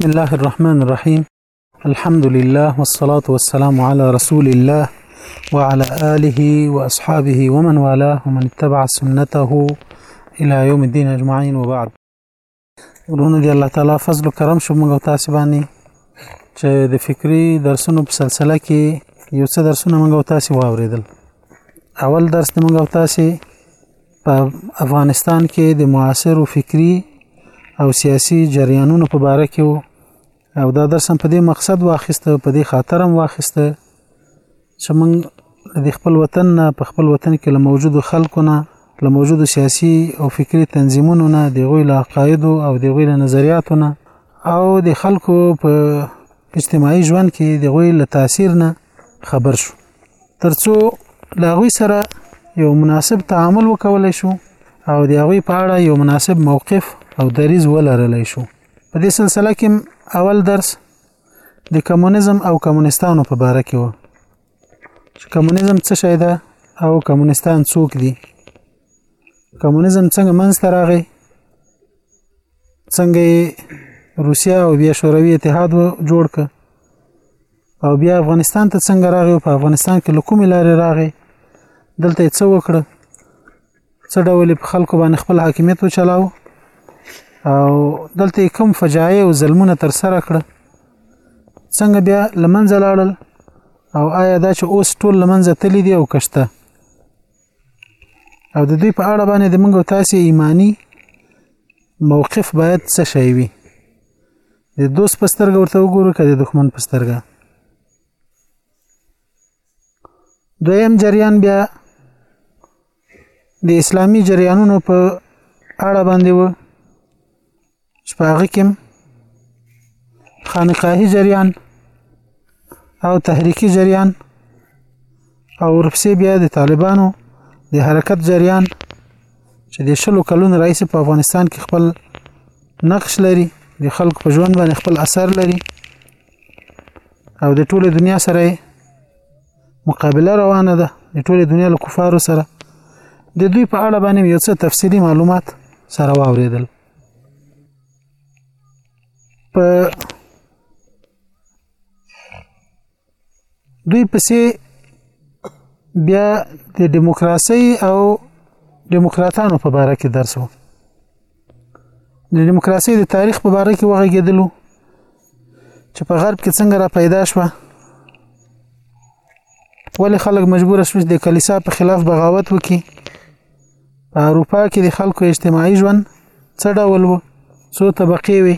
بسم الله الرحمن الرحيم الحمد لله والصلاة والسلام على رسول الله وعلى آله وأصحابه ومن والاه ومن اتبع سنته إلى يوم الدين أجمعين وبعد ورونه دي الله تعالى فضل و کرم شو موږ تاسو باندې چې د فکری درسونو په سلسله کې یو څه درسونه موږ تاسو واوریدل اول درس موږ تاسو په افغانستان کې د معاصرو فکری او سیاسي جریانونو په باره کې وو او دا درس هم په دې مقصد واخیسته په دې خاطر هم واخیسته چې موږ د خپل وطن نه په خپل وطن کې له موجودو خلکو نه له موجودو سیاسي او فکری تنظیمونو نه د غوی له عقایدو او د غوی له نظریاتو نه او د خلکو په اجتماعي ژوند کې د غوی له تاثیر نه خبر شو ترڅو لاغوي سره یو مناسب تعامل وکولای شو او د هغوی په اړه یو مناسب موقف او دریز ولرلی شو په دې سلسله کې اول درس د کمونیزم او کمونستانو په باره کې و چې کمونیزم څه شی ده او کمونستان څوک دي کمونیزم څنګه منځته راغی څنګه روسیا او بیا شوروي اتحاد جوړ ک او بیا افغانستان ته څنګه راغی په افغانستان کې له کومې لارې راغی دلته یې څه وکړه څه ډول په خلکو باندې خپل حاکمیت وچلاو او دلته کوم فجایع او ظلمونه تر سره کړه څنګه بیا لمنځه لاړل او آیا دا چې اوس ټول لمنځه تللی دی او کشته او د دوی په اړه باندې د موږ تاسو ایمانی موقف باید څه شی وي د دوست په سترګه ورته وګورو که د دښمن په سترګه دویم جریان بیا د اسلامی جریانونو په اړه باندې و شپاغه کې خانقاهي جریان او تحریکی جریان او ورپسې بیا د طالبانو د حرکت جریان چې د شلو کلونو رئیس په افغانستان کې خپل نقش لري د خلکو په ژوند باندې خپل اثر لري او د ټوله دنیا سره مقابله روانه ده د ټوله دنیا له کفارو سره د دوی په اړه باندې یو څه تفصیلی معلومات سره واوریدل په دوی پسې بیا د دیموکراسي او دیموکراتانو په باره کې درس وو د دیموکراسي د تاریخ په باره کې وغږېدلو چې په غرب کې څنګه را پیدا شوه ولې خلک مجبور شول د کلیسا په خلاف بغاوت وکړي په اروپا کې د خلکو اجتماعي ژوند څه ډول وو څو طبقې وي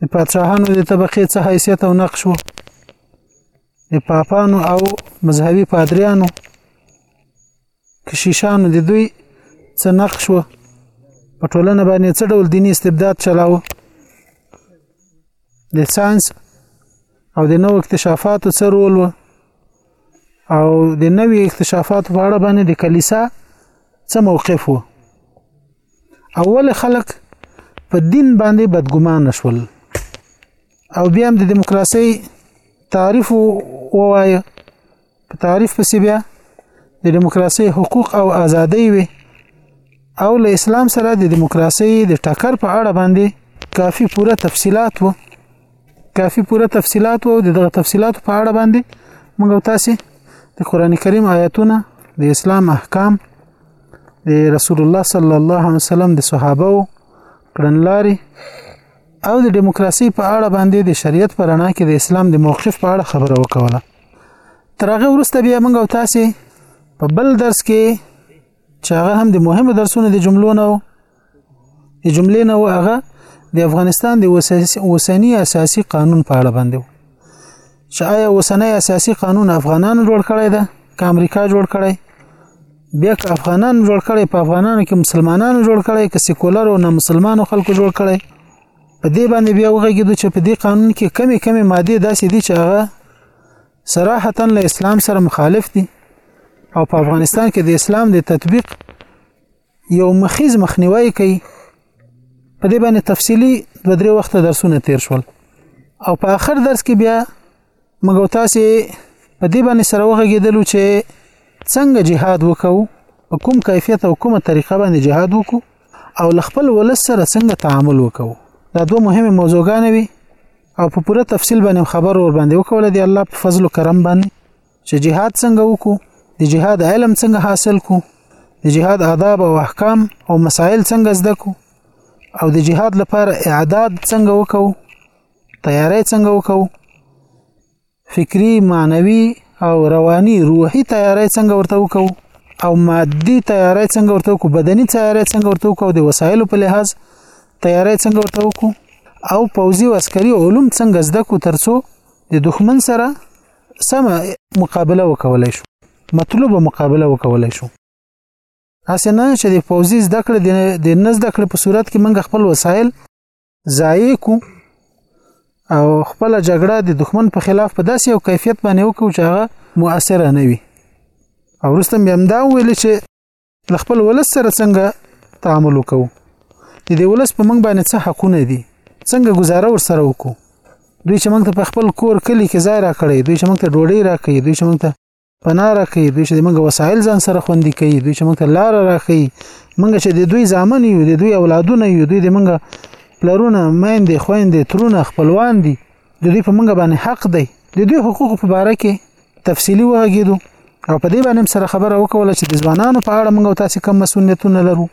د پادشاهانو د طبقې څه حیثیت او نقش وو د پاپانو او مذهبي پادریانو کشیشانو د دوی څه نقش وو په ټولنه باندې څه ډول دیني استبداد چلاوه د ساينس او د نوو اکتشافاتو څه رول وو او د نوي اکتشافاتو په اړه باندې د کلیسا څه موقف وو او ولې خلک په دین باندې بدګمانه شول او بیا هم د دیموکراسي تعریف ووایه په تعریف پسې بیا د دیموکراسي حقوق او ازادۍ وي او له اسلام سره د دیموکراسي د ټکر په اړه باندې کافي پوره تفصيلات وو کافي پوره تفصيلات وو د دغه تفصيلات په اړه باندې موږ تاسو د قران کریم آیاتونه د اسلام احکام د رسول الله صلی الله علیه وسلم د صحابه او کړنلاري او د دیموکراسي په اړه باندې د شریعت پر اړه کې د اسلام د موقف په اړه خبره وکوله تر هغه وروسته بیا موږ او تاسو په بل درس کې چې هغه هم د مهمو درسونو د جملو نه جملې نه هغه د افغانستان د اوسنی اساسي قانون په اړه باندې چې آیا اوسنی اساسي قانون افغانانو جوړ کړی ده که امریکا جوړ کړی بیا که افغانانو جوړ کړی په افغانانو کې مسلمانانو جوړ کړی که سیکولر او نه مسلمانو خلکو جوړ کړی په دې باندې بیا وغږیدو چې په دې قانون کې کمی کمی ماده داسې دي چې هغه صراحتا له اسلام سره مخالف دي او په افغانستان کې د اسلام د تطبیق یو مخیز مخنیوي کوي په دې باندې تفصیلی دو درې وخت درسونه تیر شول او په آخر درس کې بیا موږ تاسو په دې باندې سره وغږیدلو چې څنګه جهاد وکاو په کوم کیفیت او کومه طریقه باندې جهاد وکاو او لخپل ولس سره څنګه تعامل وکاو دا دوه مهمه موضوعګانې وي او په پوره تفصیل باندې خبر ور باندې وکول دي الله په فضل او کرم باندې چې جهاد څنګه وکړو د جهاد علم څنګه حاصل کو د جهاد آداب او احکام او مسائل څنګه زده کو او د جهاد لپاره اعداد څنګه وکړو تیاری څنګه وکړو فکری معنوي او رواني روحي تیاری څنګه ورته وکړو او مادي تیاری څنګه ورته وکړو بدني تیاری څنګه ورته وکړو د وسایلو په لحاظ تیاری څنګه ورته وکړو او پوزي او عسکري علوم څنګه زده کو ترڅو د دښمن سره سمه مقابله وکولای شو مطلوبه مقابله وکولای شو هسې نه چې د فوزي زده کړې د نه زده کړې په صورت کې موږ خپل وسایل ضایع کو او خپل جګړه د دښمن په خلاف په داسې یو کیفیت باندې وکړو چې هغه مؤثره نه وي او رستم بیا هم دا ویل چې له خپل ولس سره څنګه تعامل وکړو د دې ولس په منګ باندې څه حقونه دي څنګه گزاره ور سره وکړو دوی چې موږ ته په خپل کور کلی کې ځای راکړي دوی چې موږ ته ډوډۍ راکړي دوی چې موږ ته پناه راکړي دوی چې موږ وسایل ځان سره خوندي کوي دوی چې موږ ته لار راکړي موږ چې د دوی ځامن یو د دوی اولادونه یو دوی د موږ پلرونه میندې خويندې ترونه خپلوان دي د دوی په موږ باندې حق دی د دوی حقوق په باره کې تفصیلی وغږیدو او په دې باندې سره خبره وکوله چې د ځوانانو په اړه موږ تاسو کوم مسولیتونه لرو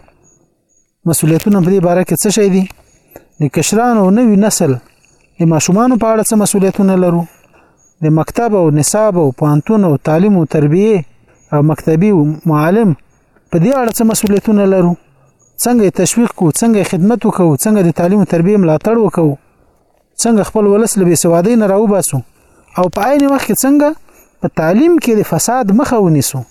مسولیتونه په دې باره کې څه شي دي د کشرانو او نوي نسل د ماشومان په اړه څه مسولیتونه لرو د مکتب او نصاب او پانتون او تعلیم او تربیه او مکتبي او معلم په دې اړه څه مسولیتونه لرو څنګه تشویق کو څنګه خدمت وکړو څنګه د تعلیم او تربیه ملاتړ وکړو څنګه خپل ولس له بیسوادۍ نه راوباسو او په عین وخت کې څنګه په تعلیم کې د فساد مخه ونیسو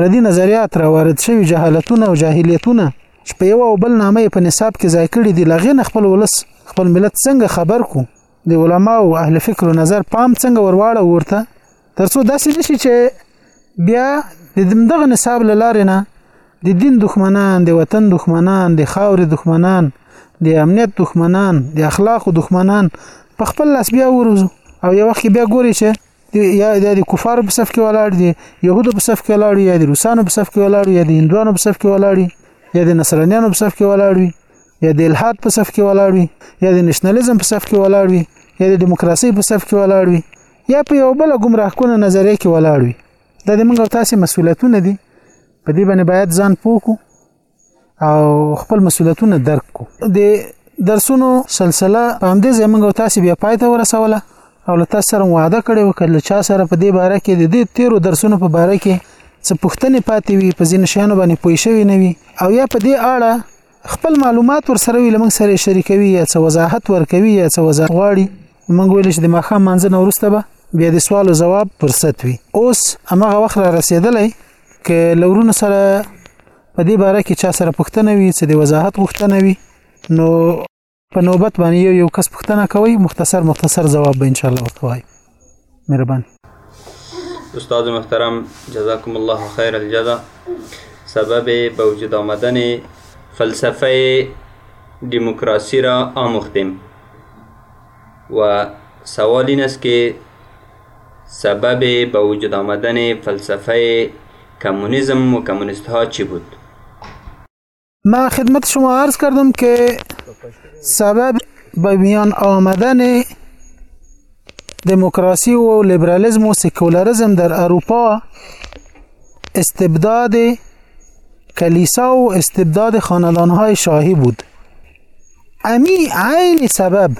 پردي نظریات را وارد شوي جهالتونه او جاهلیتونه چې په یو او بل نامه په نصاب کې ځای کړي دي لغې نه خپل ولس خپل ملت څنګه خبر کو د علما او اهل فکر نظر پام څنګه ورواړه ورته ترڅو داسې نشي چې بیا د دغه نصاب لاره نه د دین دښمنان د وطن دښمنان د خاورې دښمنان د امنیت دښمنان د اخلاق دښمنان په خپل لاس بیا وروزو او یو وخت بیا ګوري چې یا د کفارو په صف کې ولاړ دي يهودو په صف کې ولاړ یا د روسانو په صف کې ولاړ یا د هندوانو په صف کې ولاړ یا د نصرانیانو په صف کې ولاړ وي یا د الحاد په صف کې ولاړ وي یا د نشنلیزم په صف کې ولاړ وي یا د دیموکراسي په صف کې ولاړ وي یا په یو بل ګمراه کونه نظریه کې ولاړ وي دا د موږ تاسو مسولیتونه دي په دې باندې باید ځان پوکو او خپل مسولیتونه درک کو د درسونو سلسله په همدې زمنګ او تاسو بیا پای ته ورسوله او له تاسو سره وعده کړې وکړل چا سره په دې باره کې د دې تیرو درسونو په باره کې څه پوښتنې پاتې وي په ځین شیانو باندې پوه شوی نه وي او یا په دې اړه خپل معلومات ورسره وي لمنګ سره شریکوي یا څه وضاحت ورکوي یا څه وضاحت غواړي موږ ویل چې د ماخه منځ نه ورسته به بیا د سوال او جواب فرصت وي اوس هغه وخت را رسیدلې ک لورونو سره په دې باره کې چا سره پښتنه وي چې د وضاحت غوښتنه وي نو په نوبت باندې یو یو کس پوښتنه کوي مختصر مختصر جواب به ان شاء الله ورته وایي مهرباني استاد محترم جزاکم الله خیر الجزا سبب به وجود آمدن فلسفه دموکراسی را آموختیم و سوال این است که سبب به وجود آمدن فلسفه کمونیسم و کمونیست ها چی بود؟ من خدمت شما عرض کردم که سبب به میان آمدن دموکراسی و لیبرالیزم و سکولاریزم در اروپا استبداد کلیسا و استبداد خاندانهای شاهی بود امی عین سبب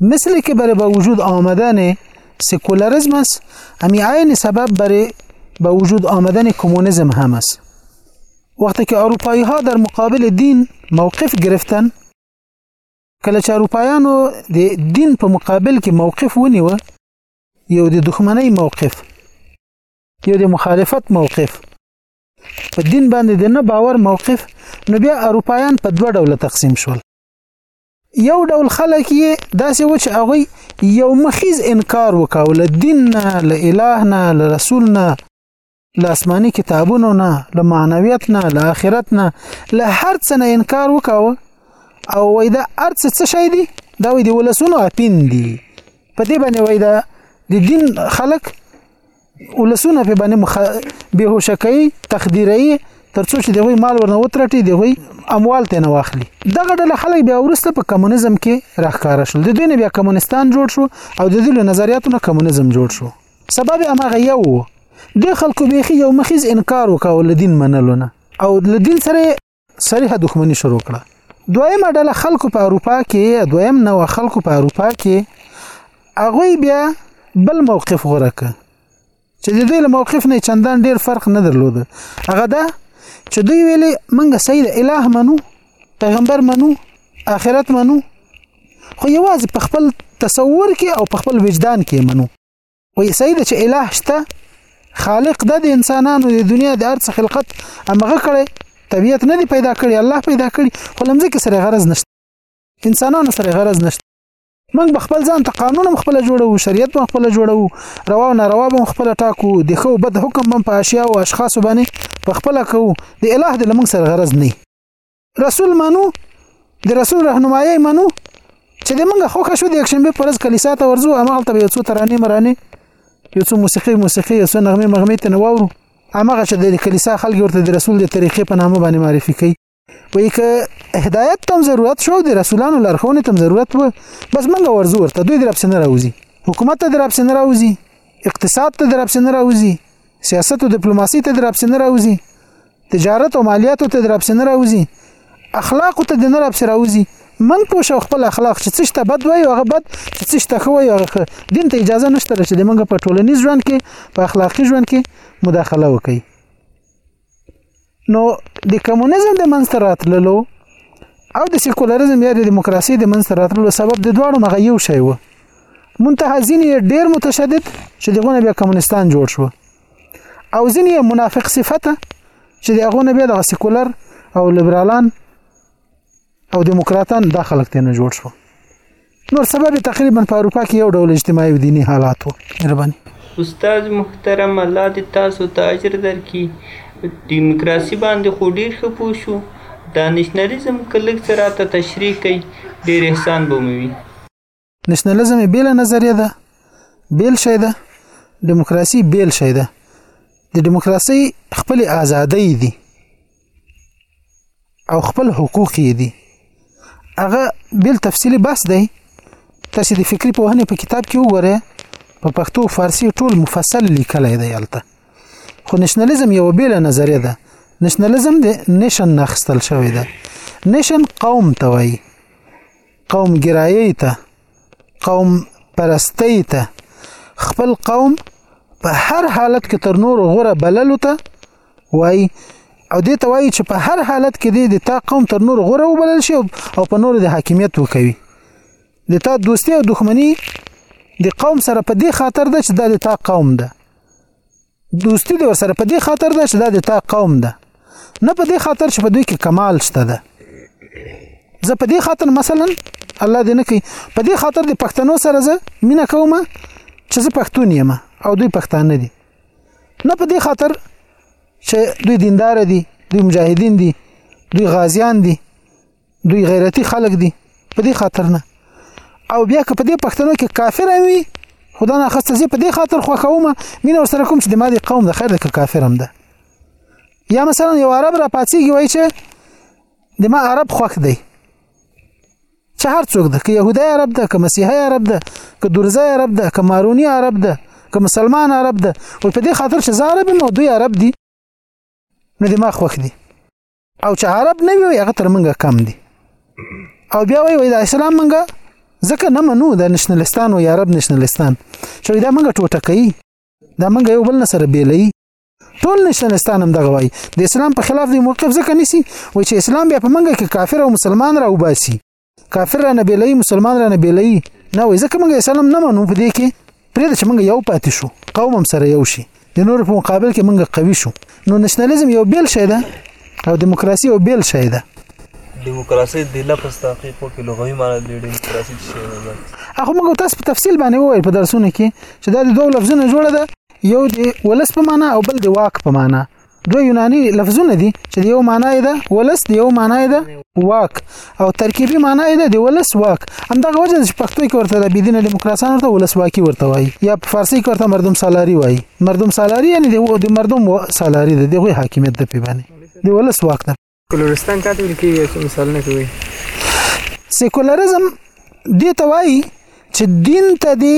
مثل که برای به وجود آمدن سکولاریزم است امی عین سبب برای به وجود آمدن کمونیسم هم است وقتی که اروپایی ها در مقابل دین موقف گرفتن کله چې اروپایانو د دین په مقابل کې موقف ونیو یو د دښمنۍ موقف یو د مخالفت موقف په دین باندې د نه باور موقف نو بیا اروپایان په دوه ډوله تقسیم شول یو ډول خلک یې داسې و چې هغوی یو مخیز انکار وکاو له دین نه له اله نه له رسول نه له آسماني کتابونو نه له معنویت نه له آخرت نه له هر څه نه انکار وکاوه او وای دا ارڅ څه شي دي دا وای دی ولسونو اپین دي په دې باندې وای دا د دین خلک ولسونه په باندې مخ به هوشکې تخدیري ترڅو چې دوی مال ورنه وترټي دوی اموال ته نه واخلي دغه ډله خلک بیا ورسته په کمونیزم کې راخکاره شول د دوی نه بیا کمونستان جوړ شو او د دوی له نظریاتو نه کمونیزم جوړ شو سبب همغه یو وو د خلکو بیخي یو مخیز انکار وکاو له دین منلو نه او له دین سره صریحه دښمنی شروع کړه دویمه ډله خلکو په اروپا کې دویم نو خلکو په اروپا کې هغه بیا بل موقف غوړه ک چې د دوی له موقف نه چندان ډیر فرق نه درلود هغه دا چې دوی ویلي منګه سید الہ منو پیغمبر منو آخرت منو خو یوازې په خپل تصور کې او په خپل وجدان کې منو وي سید چې الٰه شته خالق د انسانانو د دنیا د ارڅ خلقت امغه کړي طبیعت نه دی پیدا کړی الله پیدا کړی خو لمزه کې سره غرض نشته انسانانو سره غرض نشته موږ به خپل ځان ته قانون هم خپل جوړو شریعت هم خپل جوړو روا او ناروا هم خپل ټاکو د خو بد حکم هم په اشیاء او اشخاص باندې په خپل کو د الٰه د لمن سره غرض نه رسول منو د رسول رهنمایي منو چې د موږ خوښه شو د یکشنبه پر ورځ کلیسا ته ورځو هغه ته یو څو ترانې مرانې یو څو موسیقي موسیقي یو څو نغمه مغمه ته نوورو هغه چې د کلیسا خلک ورته د رسول د طریقې په نامه باندې معرفي کوي وایي که هدایت تم ضرورت شو د رسولانو لارښوونې تم ضرورت و بس موږ ورځو ورته دوی درپسې نه راوځي حکومت ته درپسې نه راوځي اقتصاد ته درپسې نه راوځي سیاست او ډیپلوماسي ته درپسې نه راوځي تجارت او مالیاتو ته درپسې نه راوځي اخلاقو ته د نه راپسې راوځي من پوه شو خپل اخلاق چې څه ته بد وایي هغه بد چې څه ته ښه وایي هغه ښه دین ته اجازه نشته چې د موږ په ټولنیز ژوند کې په اخلاقی ژوند کې مداخله وکړي نو د کمونیزم د منځته راتللو او د سیکولریزم یا د دیموکراسي د منځته راتللو سبب د دواړو نه یو شی و منتهزین ډیر متشدد چې دغه بیا کمونستان جوړ شو او ځینې منافق صفته چې د هغه نه بیا د سیکولر او لیبرالان او دیموکراتان دا خلک ته نه جوړ شو نور سبب تقریبا په اروپا کې یو ډول اجتماعي او دینی حالات وو مهرباني استاد محترم الله دې تاسو ته اجر درکړي دیموکراسي باندې خو ډیر ښه پوه شو دا نشنلیزم که لږ څه راته تشریح کوي ډیر احسان به مو وي نشنلزم بیل نظریه ده بیل شی ده دیموکراسي بیل شی ده د دیموکراسي خپل ازادۍ دي او خپل حقوق دي هغه بیل تفصیلی بحث دی تاسو د فکری پوهنې په کتاب کې وګورئ په پښتو او فارسی ټول مفصل لیکلی دی یالته خو نشنلزم یو بیل نظریه ده نشنلزم د نشن نخستل شوی ده نشن قوم ته وایي قوم ګرایي ته قوم پرستی ته خپل قوم په هر حالت کې تر نور غوره بللو ته وای او دې ته وای چې په هر حالت کې دې د تا قوم تر نور غوره وبلل شي او په نور د حاکمیت وکوي د تا دوستي او دښمني د قوم سره په دې خاطر ده چې دا د تا قوم ده دوستی د ورسره په دې خاطر ده چې دا د تا قوم ده نه په دې خاطر چې په دوی کې کمال شته ده زه په دې خاطر مثلا الله دې نه کوي په دې خاطر د پښتنو سره زه مینه کوم چې زه پښتون یم او دوی پښتانه دي نه په دې خاطر چې دوی دیندار دي دوی مجاهدین دي دوی غازیان دي دوی غیرتی خلک دي په دې خاطر نه او بیا که په دې پښتنو کې کافر وي خدا نه خسته زی په دې خاطر خو کوم مين ور سره کوم چې د مادي قوم د خیر د کافر هم ده یا مثلا یو عرب را پاتېږي وای چې د ما عرب خوښ دی چې هر څوک ده که يهودي عرب ده که مسیحي عرب ده که درزي عرب ده که ماروني عرب ده که مسلمان عرب ده او په دې خاطر چې زه عرب نو دوی عرب دي نو د ما خوښ دي او چې عرب نه وي هغه تر منګه کم دي او بیا وایي د اسلام منګه ځکه نه منو د نشنلستان او عرب نشنلستان چې دا منګه ټوټه کوي دا منګه یو بل نه سره بیلوي ټول نشنلستان هم دغه وایي د اسلام په خلاف دی موقف ځکه نسی وایي چې اسلام بیا په منګه کې کافر او مسلمان را وباسي کافر رانه بیلوي مسلمان رانه بیلوي نه وای ځکه موږ اسلام نه منو په دې کې پرې چې موږ یو پاتې شو قوم هم سره یو شي د نور په مقابل کې موږ قوي شو نو نشنلیزم یو بیل شی ده او دیموکراسي یو بیل شی ده دیموکراسي د لفظ تحقیق او لغوي معنی د دیموکراسي شی نه اخو موږ تاسو په تفصیل باندې وویل په درسونو کې چې دا د دوه لفظونو جوړه ده یو د ولس په معنی او بل د واک په معنی دوه یوناني لفظونه دي چې د یو معنی ده ولس د یو معنی ده واک او ترکیبي معنی ده د ولس واک همدغه وجه چې پښتو کې ورته د بيدینه دیموکراسان ورته ولس واکي ورته وایي یا په فارسی کې ورته مردم سالاری وایي مردم سالاری یعنی د مردم سالاری ده دغه حاکمیت ده په باندې د ولس واک ده کلورستان چاته ویل کېږي چې مثالونه کوي سیکولرزم دې ته وایي چې دین ته دې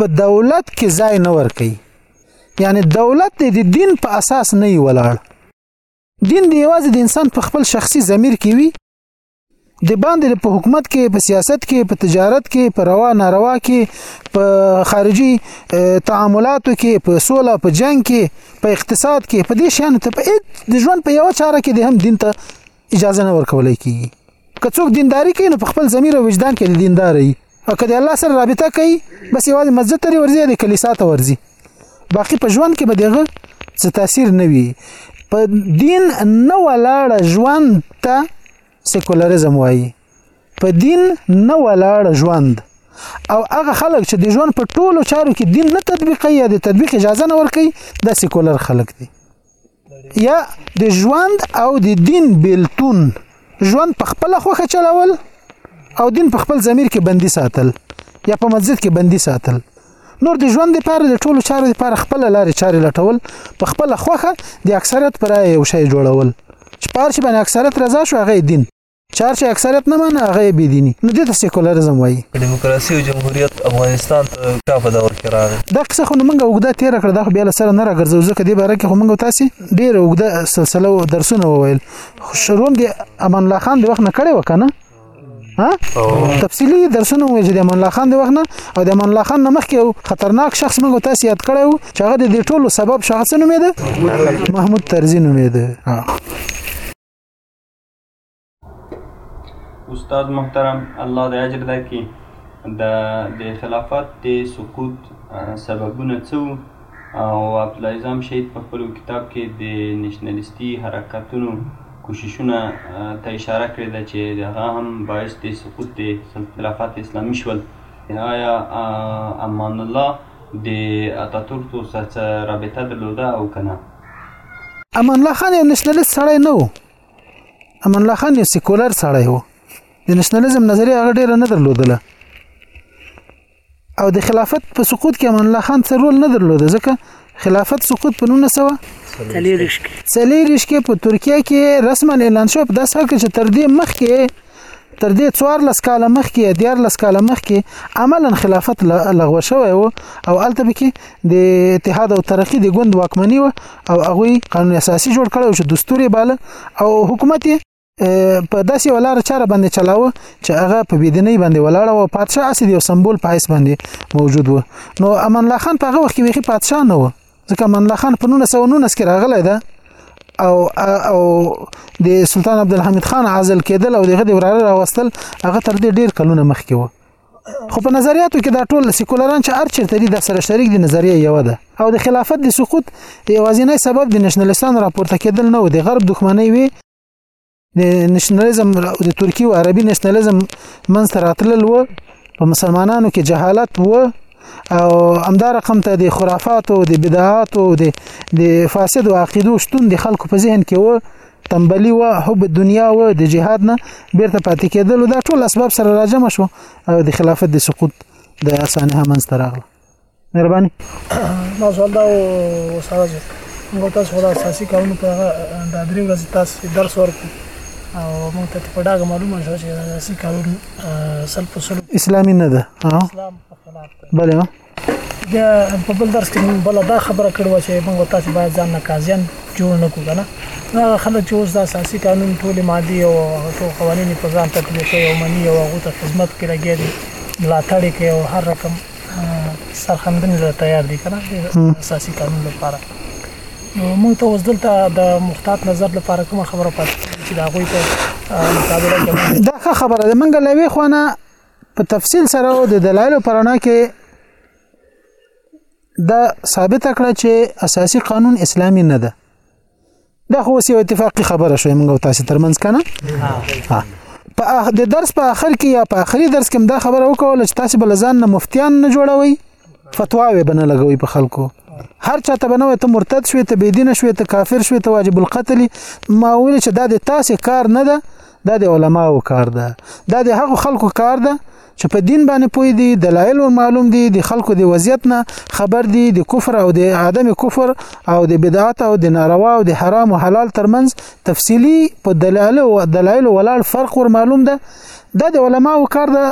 په دولت کې ځای نه ورکي یعنی دولت دې د دین په اساس نه ولاړ دین دې یوازې د انسان په خپل شخصي ضمیر کې وي د باندې په حکومت کې په سیاست کې په تجارت کې په روا ناروا کې په خارجي تعاملاتو کې په سوله په جنگ کې په اقتصاد کې په دې شان ته په د ژوند په یو چاره کې د هم دین ته اجازه نه ورکول کیږي که څوک دینداری کوي نو په خپل ضمیر او وجدان کې دینداري او که د الله سره رابطه کوي بس یوازې مسجد ته ورځي د کلیسا ته ورځي باقي په ژوند کې به دغه څه تاثیر نه وي په دین نه ولاړ ژوند ته سیکولریزم وایي په دین نه ولاړ ژوند او هغه خلک چې د ژوند په ټولو چارو کې دین نه تطبیقي یا د تطبیق اجازه نه ورکي دا سیکولر خلک دي یا د ژوند او د دین بیلتون ژوند په خپل خوخه چلول او دین په خپل ضمیر کې بندي ساتل یا په مسجد کې بندي ساتل نور د ژوند لپاره د ټولو چارو لپاره خپل لارې چارې لټول په خپل خوخه د اکثریت پر رائے یو شی جوړول چې پار شي باندې اکثریت رضا شو هغه دین چار چې اکثریت نه منه هغه بی دینی نو دې ته سیکولریزم وایي دیموکراسي او جمهوریت افغانستان ته چا په دور کې راغی دا قصه خو موږ وګدا تیر کړ دا خو بیا سره نه راګرځو ځکه دې باره کې خو موږ تاسو ډیر وګدا سلسله درسونه وویل خو شروع دې امان الله خان د وخت نه کړي وکنه ها تفصیلی درسونه مو چې د امان الله خان د وخت نه او د امان الله خان نه مخکې یو خطرناک شخص موږ تاسو یاد کړو چې هغه د دې ټولو سبب شخص نوم دی محمود ترزی نوم دی استاد محترم الله د اجر درکړي د د خلافت د سقوط سببونه څه او عبدالله عظام شهید په خپل کتاب کې د نشنلیستي حرکتونو کوششونه ته اشاره کړې ده چې د هغه هم باعث د سقوط د خلافت اسلامي شول آیا امان الله د اتاتورک سره رابطه درلوده او کنه امان الله خان یو نشنلیست سړی نه و امان الله خان یو سیکولر سړی و د نشنلیزم نظریه هغه ډیره نه درلودله او د خلافت په سقوط کې امان الله خان څه رول نه درلود ځکه خلافت سقوط په 1940 کې سلیریش کې په ترکیه کې رسما اعلان شو په داسې حال کې چې تر دې مخکې تر دې 14 کال مخکې 14 کال مخکې عملا خلافت لغوه شوی و او الته کې د اتحاد او ترقی د ګوند واکمنی و او هغه قانون اساسي جوړ کړو چې دستوري باله او حکومت په داسې ولار چاره باندې چلاوه چې هغه په بيدینۍ باندې ولاړ او پادشاه اسې یو سمبول په حیث باندې موجود و نو امان الله خان په هغه وخت کې ویخي پادشاه نه و ځکه امان الله خان په 1919 کې راغلی ده او او د سلطان عبدالحمید خان عزل کېدل او دغه د وراره راوستل هغه تر دې ډیر کلونه مخکې و خو په نظریاتو کې دا ټول سیکولران چې هر چیرته دي د سره شریک دي نظریه یو ده او د خلافت د سقوط یوازینی سبب د نشنلیستانو راپورته کېدل نه و د غرب دښمنۍ وي د نشنلیزم د ترکی او عربي نشنلیزم منځ ته راتلل و په مسلمانانو کې جهالت و او همدا رقم ته د خرافات او د بدعات او د فاسد او عقیدو شتون د خلکو په ذهن کې و تنبلی و حب دنیا و د جهاد نه بیرته پاتې کېدل دا ټول اسباب سره راجم شو او د خلافت د سقوط د اسانه همنځ تراغله مهرباني ما سوال دا استاد موږ تاسو خو د اساسي قانون په هغه د درې ورځې تاسو درس ورکړو او موږ ته په ډاګه معلومه شوه چې د اساسي قانون سل په سل اسلامي نه ده اسلام په خلاف بله د په بل درس کې موږ بل دا خبره کړو چې موږ تاسو باید ځان نه قاضیان جوړ نه کو کنه نو هغه خلک چې اوس د اساسي قانون ټول ماده او ټول قوانين په ځان تطبیق او منی او هغه ته خدمت کې لګیا دي ملاتړ کوي او هر رقم سرخندنې ته تیار دي کنه اساسي قانون لپاره نو موږ ته اوس دلته د مختات نظر لپاره کومه خبره پاتې چې دا غوي ته مقابله کوي دا خبره ده منګه لوي خو نه په تفصیل سره او د دلایلو پرانا کې دا ثابت کړه چې اساسي قانون اسلامي نه ده دا خو یو اتفاقی خبره شوې موږ تاسو ترمنځ کنه ها په د درس په اخر کې یا په اخري درس کې دا خبره وکول چې تاسو بل ځان نه مفتیان نه جوړوي فتواوې بنه لګوي په خلکو هر چا ته بنوي ته مرتد شوي ته بيدینه شوي ته کافر شوي ته واجب القتل ما ویل چې دا د تاسې کار نه ده دا د علماو کار ده دا د هغو خلکو کار ده چې په دین باندې پوي دي دلایل ور معلوم دي د خلکو د وضعیت نه خبر دي د کفر او د عدم کفر او د بدعات او د ناروا او د حرام او حلال ترمنځ تفصیلی په دلایل او دلایل ولاړ فرق ور معلوم ده دا د علماو کار ده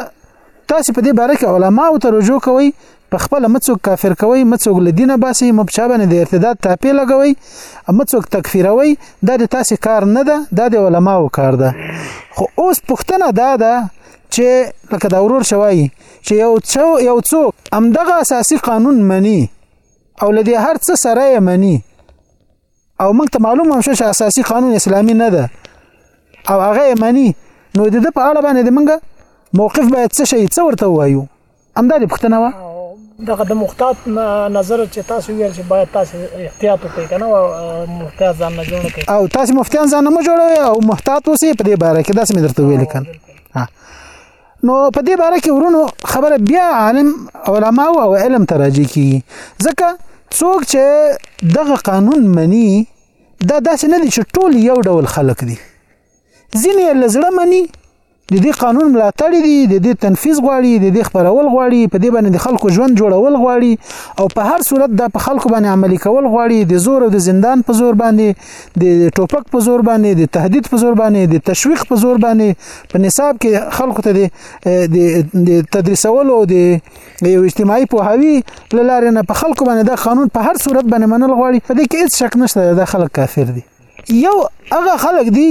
تاسو په دې باره کې علما او ته رجوع کوئ په خپل مڅوک کافر کوي مڅوک لدینه باسي مبچا باندې د ارتداد تاپی لګوي مڅوک تکفیروي دا د تاسو کار نه ده دا د علماو کار ده خو اوس پښتنه دا ده چې لکه دا ورور شوی چې یو څو یو څو امدغه اساسي قانون مني او لدی هر څه سره مني او موږ ته معلومه هم شو چې اساسي قانون اسلامي نه ده او هغه یې مني نو د ده په اړه باندې د موږ موقف باید څه شي څه ورته ووایو همدا دې پوښتنه وه دغه د مختات نظر چې تاسو ویل چې باید تاسو احتیاط وکړئ کنه او محتاط ځان نه جوړ کړئ او تاسو محتاط ځان نه جوړوي او محتاط اوسئ په دې باره کې داسې مې درته ویل کړ نو په دې باره کې ورونو خبره بیا عالم علما او علم ته راځي کی ځکه څوک چې دغه قانون مني دا داسې نه دي چې ټول یو ډول خلک دي ځینې لزړه مني د دې قانون ملاتړ دي د دې تنفيذ غواړي د دې خبرول غواړي په دې باندې د خلکو ژوند جوړول غواړي او په هر صورت دا په خلکو باندې عملي کول غواړي د زور او د زندان په زور باندې د ټوپک په زور باندې د تهدید په زور باندې د تشويق په زور باندې په نصاب کې خلکو ته د تدریسولو د یو اجتماعي پوهاوی لاره نه په خلکو باندې دا قانون په هر صورت باندې منل غواړي په دې کې هیڅ شک نشته دا خلک کافر دي یو هغه خلک دي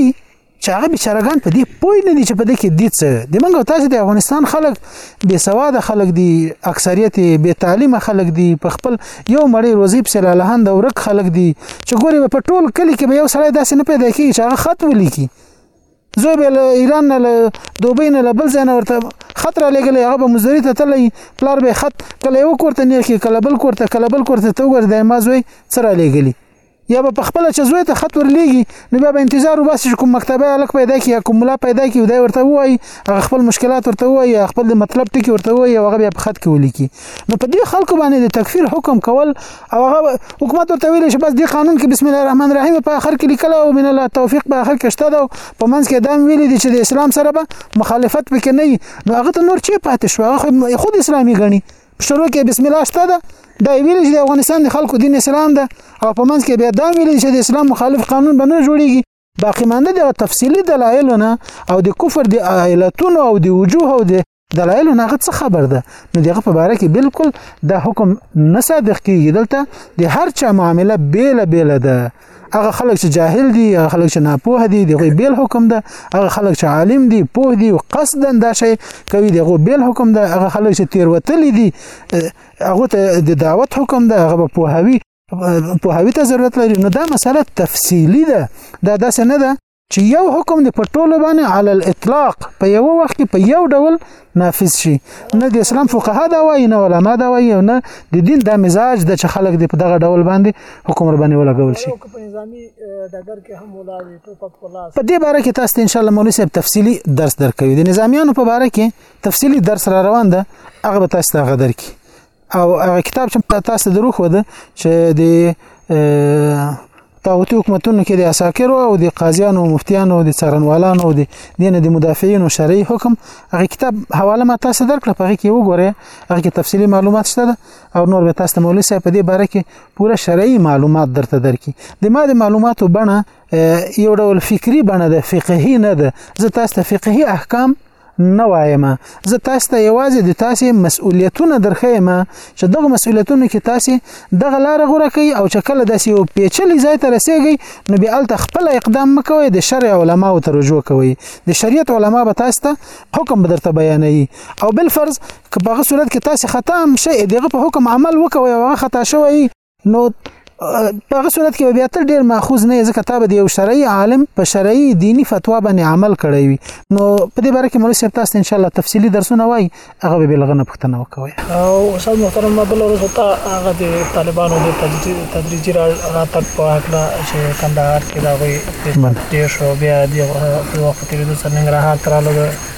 چې هغه بشرګان په دې پوی نه دي چې په دې کې دي څه د منګو تاسو د افغانستان خلک بې سواد خلک دي اکثریت بې تعلیم خلک دي په خپل یو مړی روزي په سره لهند ورک خلک دي چې ګوري په ټول کلی کې به یو سړی داسې نه پیدا کیږي چې هغه خط ولیکي زه به له ایران نه له دوبۍ نه له بل ځای نه ورته خط را لېږلی هغه به مزدوري ته تللی پلار به خط کله یو کور ته نیخي کله بل کور ته کله بل کور ته ته وګوره د ما زوی څه را لېږلي یا به په خپل چې زوی ته خط ورلېږي نو بیا به انتظار وباسي چې کوم مکتبه الک پیدا کی یا کوم ملا پیدا کی دا ورته وایي هغه خپل مشکلات ورته وایي یا خپل د مطلب ټکی ورته وایي هغه بیا په خط کې ولیکي نو په دې خلکو باندې د تکفیر حکم کول او هغه حکومت ورته ویل چې بس دې قانون کې بسم الله الرحمن الرحیم په اخر کې لیکل او من الله توفیق په اخر کې شته دا په منځ کې دا ویل دي چې د اسلام سره به مخالفت پکې نه وي نو هغه ته نور چې پاتې شو هغه خود اسلامي غني شروع کې بسم الله شته دا دا ویل چې د افغانستان د خلکو دین اسلام ده او په منځ کې بیا دا ویل چې د اسلام مخالف قانون به نه جوړیږي باقی مانده د تفصیلی دلایلو نه او د کفر د علتونو او د وجوه او د دلایلو نه غت خبر ده نو دغه په باره کې بالکل د حکم نه صادق کیږي دلته د هر چا معامله بیل بیل ده هغه خلک چې جاهل دي هغه خلک چې ناپوه دي دغه بیل حکم ده هغه خلک چې عالم دي پوه دي او قصدا دا شی کوي دغه بیل حکم ده هغه خلک چې تیر وتلی دي هغه ته د دعوت حکم ده هغه په پوهوي پوهاوی ته ضرورت لري نو دا مسله تفصیلی ده دا داسې نه ده چې یو حکم د پټولو باندې علی الاطلاق په یو وخت کې په یو ډول نافذ شي نه د اسلام فقها دا وایي نه علما دا وایي او نه د دین د مزاج د چې خلک د په دغه ډول باندې حکم ور باندې ولګول شي په نظامی ډګر کې هم ولاوي ټوپک ولاس په دې باره کې تاسو ان شاء الله مولوی صاحب تفصيلي درس درکوي د نظامیانو په باره کې تفصيلي درس را روان ده هغه به تاسو ته غدر کی او هغه کتاب چې تاسو ته درو خو ده چې د طاغوتي حکومتونو کې د عساکرو او د قاضیانو او مفتیانو او د څارنوالانو او د دینه د مدافعینو شرعي حکم هغه کتاب حواله ما تاسو درکړه په هغه کې وګوره هغه کې تفصیلی معلومات شته او نور به تاسو مولوی صاحب په دې باره کې پوره شرعي معلومات درته درکې د ما د معلوماتو بڼه یو ډول فکری بڼه ده فقهي نه ده زه تاسو ته فقهي احکام نه وایم زه تاسو ته یوازې د تاسو مسؤلیتونه درخیم چې دغه مسؤلیتونه کې تاسو دغه لار غوړه کوي او چې کله داسې یو پیچلې ځای ته رسیږي نو به الته خپل اقدام مکوي د شرع علما او ترجو کوي د شریعت علما به تاسو ته حکم به درته بیانوي او بل فرض که په هغه صورت کې تاسو خطا هم شي دغه په حکم عمل وکوي او هغه خطا شوی نو په هغه صورت کې بیا تر ډیر ماخوذ نه ځکه تا به یو شرعي عالم په شرعي دینی فتوا باندې عمل کړی وي نو په دې باره کې مولوی صاحب تاسو ان شاء الله تفصيلي درسونه وای هغه به بلغنه پښتنه وکوي او استاد محترم ما بل ورځ ته هغه د طالبانو د تدریجي راتګ په اړه چې کندهار کې دا وي ډیر شو بیا د وخت تیر د سننګرهار تراله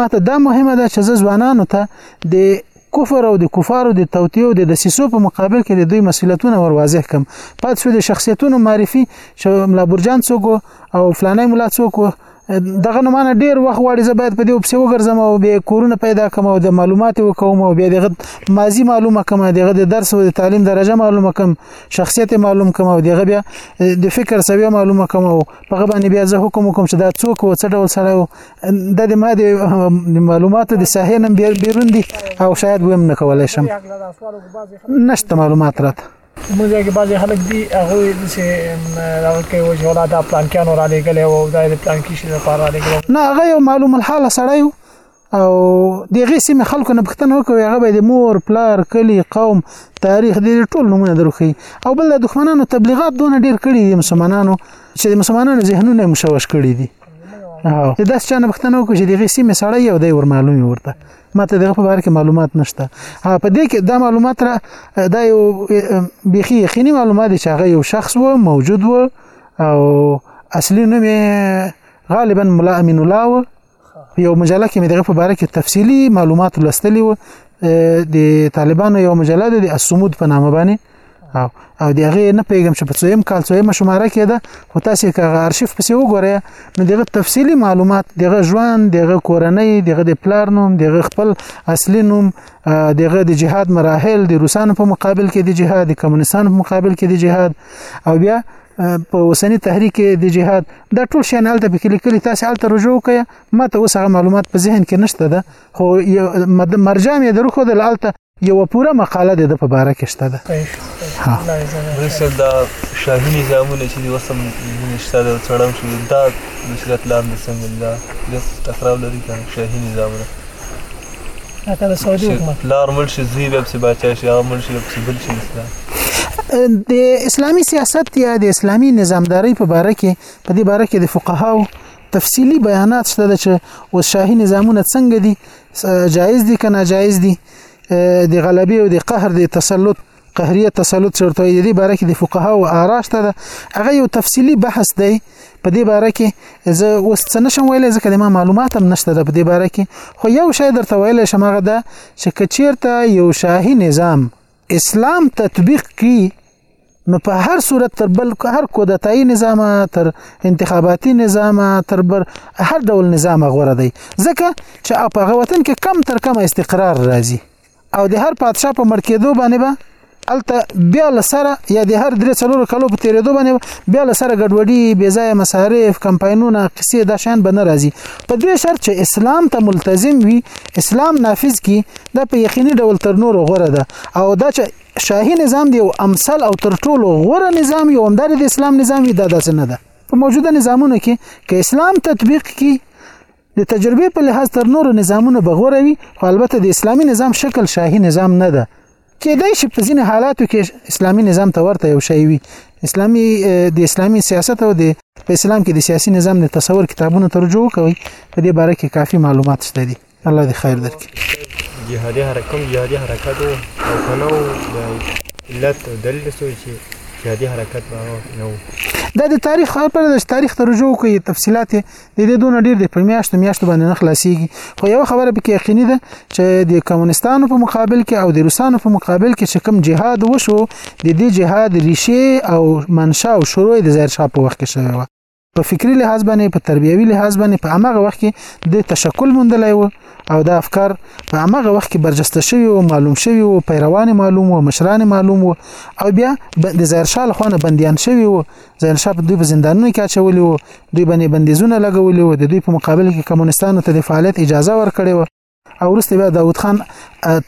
ما ته دا مهمه ده چې زه ځوانانو ته د کفر او د کفارو د توتیو د دسیسو په مقابل کې د دوی مسولیتونه ور واضح کم پات شو د شخصیتونو معرفي چې ملا برجان څوک او فلانه ملا څوک دغه نو معنی ډیر وخت غواړي زه باید په دې وبسې وګرځم او به کورونه پیدا کوم او د معلومات وکوم او بیا دغه مازی معلومه کوم دغه د درس او د تعلیم درجه معلومه کوم شخصیت معلوم کوم او دغه بیا د فکر سویه معلومه کوم او په غو باندې بیا زه حکم کوم چې دا څوک او څه ډول سره دا د ما د معلوماتو د صحیح نم بیر بیرون دي او شاید ویم نه کولای شم نشته معلومات راته موږ کې بعضي خلک دي هغه چې هغه کې و چې ولا دا پلان کې نور علی غلې او دا د پلان کې شي لپاره علی غلې نه هغه یو معلوم الحال سړی او دغه سیم خلکو نه بختنه وکوي هغه به د مور پلار کلی قوم تاریخ د ټول نمونه دروخي او بل د دښمنانو تبلیغات دونه ډیر کړي دي مسلمانانو چې د مسلمانانو ذهنونه مشوش کړي دي داس چا نه بختنه وکړي چې دغه سیمه سړی یو دی ور معلومي ورته ماته دغه په اړه کې معلومات نشته ها په دې کې دا معلومات را دا یو بيخي خینی معلومات چې هغه یو شخص و موجود و او اصلي نوم غالبا ملا امین الله و یو مجله کې مې دغه په اړه کې تفصيلي معلومات لوستلي و د طالبانو یو مجله د الصمود په نامه باندې او او د هغه نه پیغام چې په څویم کال څویمه شماره کې ده خو تاسو که ارشیف پسې وګورئ نو دغه تفصیلی معلومات دغه ژوند دغه کورنۍ دغه د پلار نوم دغه خپل اصلي نوم دغه د جهاد مراحل د روسانو په مقابل کې د جهاد د کمونستانو په مقابل کې د جهاد او بیا په اوسنی تحریک د جهاد دا ټول شیان هلته پکې لیکلي تاسو هلته رجوع کړئ ما ته اوس هغه معلومات په ذهن کې نشته ده خو مرجع مې درخو د هلته یو پوره مقاله د په باره کې شته ده ها رسل دا شاهي نظامونه چې د وسم نشته د چړاو شو دا د شریعت لاندې څنګه دا د تکرار لري کنه شاهي نظامونه لکه د سعودي حکومت لار مرشي زی به په بچا شي هغه مرشي په بل شي اسلام د اسلامی سیاست یا د اسلامی نظامداري په باره کې په دې باره کې د فقهاو تفصیلی بیانات شته چې اوس شاهي نظامونه څنګه دي جایز دي که ناجایز دي د غلبي او د قهر د تسلط قهريه تسلط چرته د دې باره کې د فقها او آراشته ده هغه یو تفصيلي بحث دی په دې باره کې زه اوس څه نشم ویلای ځکه د ما معلومات هم نشته د دې باره کې خو یو شی درته ویلای شم هغه ده چې کچیرته یو شاهي نظام اسلام تطبیق کی نو په هر صورت تر بل هر کودتايي نظام تر انتخاباتي نظام تر بر هر ډول نظام غوره دی ځکه چې په هغه وطن کې کم تر کم استقرار راځي او د هر پادشاه په مړ کېدو باندې به با الته بیا لسره یا د هر درې څلور کلو په تیرېدو باندې بیا لسره ګډوډي بې ځای مصارف کمپاینونه قصې دا شان به نه راځي په دې شرط چې اسلام ته ملتزم وي اسلام نافذ کی دا په یقیني ډول تر نورو غوره ده او دا چې شاهي نظام دی او امثل او تر ټولو غوره نظام یو همدار د اسلام نظام وي دا داسې نه ده په موجوده نظامونو کې که اسلام تطبیق کی د تجربې په لحاظ تر نورو نظامونو بغوره وي خو البته د اسلامي نظام شکل شاهي نظام نه ده کېدای شي په ځینې حالاتو کې اسلامي نظام ته ورته یو شی وي اسلامي د اسلامي سیاست او د په اسلام کې د سیاسي نظام د تصور کتابونو ترجمه کوي په دې باره کې کافي معلومات شته دي الله دې خیر درکړي جهادي حرکت کوم جهادي حرکت وو او که نه وو د علت او دلیل څه وي چې جهادي حرکت به هغه نه وو دا د تاریخ لپاره د تاریخ ته رجوع کوي تفصيلات د دې دونه ډېر دي په میاشتو میاشتو باندې نه خلاصيږي خو یو خبره پکې یقیني ده چې د کمونستانو په مقابل کې او د روسانو په مقابل کې چې کوم جهاد وشو د دې جهاد ریشه او منشا او شروع د ظاهر شاه په وخت کې شوی و په فکری لحاظ باندې په تربیوي لحاظ باندې په هغه وخت کې د تشکل موندلای وو او دا افکار په هغه وخت کې برجسته شوی او معلوم شوی او پیروان معلوم او مشران معلوم وو او بیا د ظاهر شاه لخوا نه بندیان شوی وو ظاهر شاه په دوی په زندانونو کې اچولي وو دوی باندې بندیزونه لګولي وو د دوی په مقابل کې کمونستانو ته د فعالیت اجازه ورکړې وو او وروسته بیا داود خان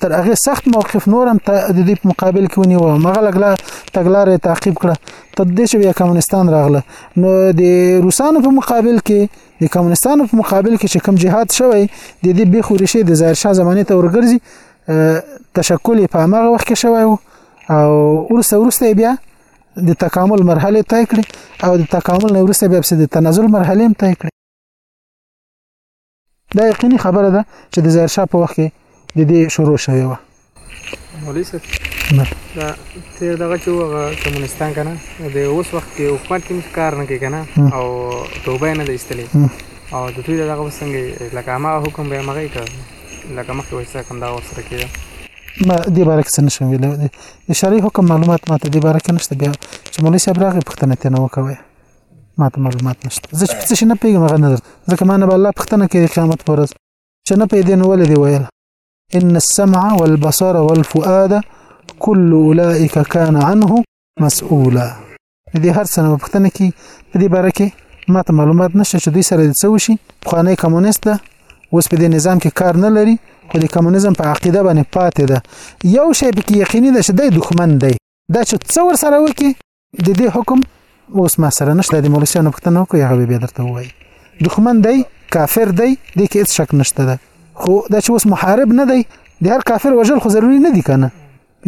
تر هغه سخت موقف نورم ته د دې په مقابل کې ونیو مغه لګلا تګلارې تعقیب کړه تر دې چې بیا کمونستان راغله نو د روسانو په مقابل کې د کمونستانو په مقابل کې چې کم جهاد شوی د دې به خورشي د ظاهر شاه زمانه ته ورګرځي تشکل په هغه وخت کې شوی او ورسته ورسته بیا د تکامل مرحله طی کړي او د تکامل نه ورسته بیا د تنازل مرحله هم طی کړي دا یقیني خبره ده چې د ظاهر شاه په وخت کې د دې شروع شوی و مولوی صاحب دا تیر دغه چې هغه کمونستان کنه د اوس وخت کې حکومت کې کار نه کوي کنه او توبه نه لېستلې او د دوی دغه وسنګي لکه ما حکم به مغه کړ لکه مخکې وایسته کوم دا وسره کېده ما دې باره کې څه نشم ویلی د شرعي حکم معلومات ماته دې باره کې نشته بیا چې مولوي صاحب راغی پوښتنه ترې نه وکوئ ما ته معلومات نشته زه چې څه شي نه پیږم هغه نه درته ځکه ما نه به الله پښتنه کوي قیامت پر ورځ چې نه پیدې نو ولې دی ویل ان السمع والبصر والفؤاد كل اولئك كان عنه مسؤولا دې هر څه نه پښتنه کی په دې باره کې ما ته معلومات نشته چې دوی سره څه وشي پخوانی کمونیست ده اوس په دې نظام کې کار نه لري خو د کمونیزم په عقیده باندې پاتې ده یو شی پکې یقیني ده چې دی دښمن دی دا چې څور سره وکی د دې حکم اوس ما سره نشته د مولویانو پښتنه وکړي هغه به درته وایي دښمن دی کافر دی د کې هیڅ شک نشته ده خو دا چې اوس محارب نه دی د هر کافر وجل خو ضروری نه دی کنه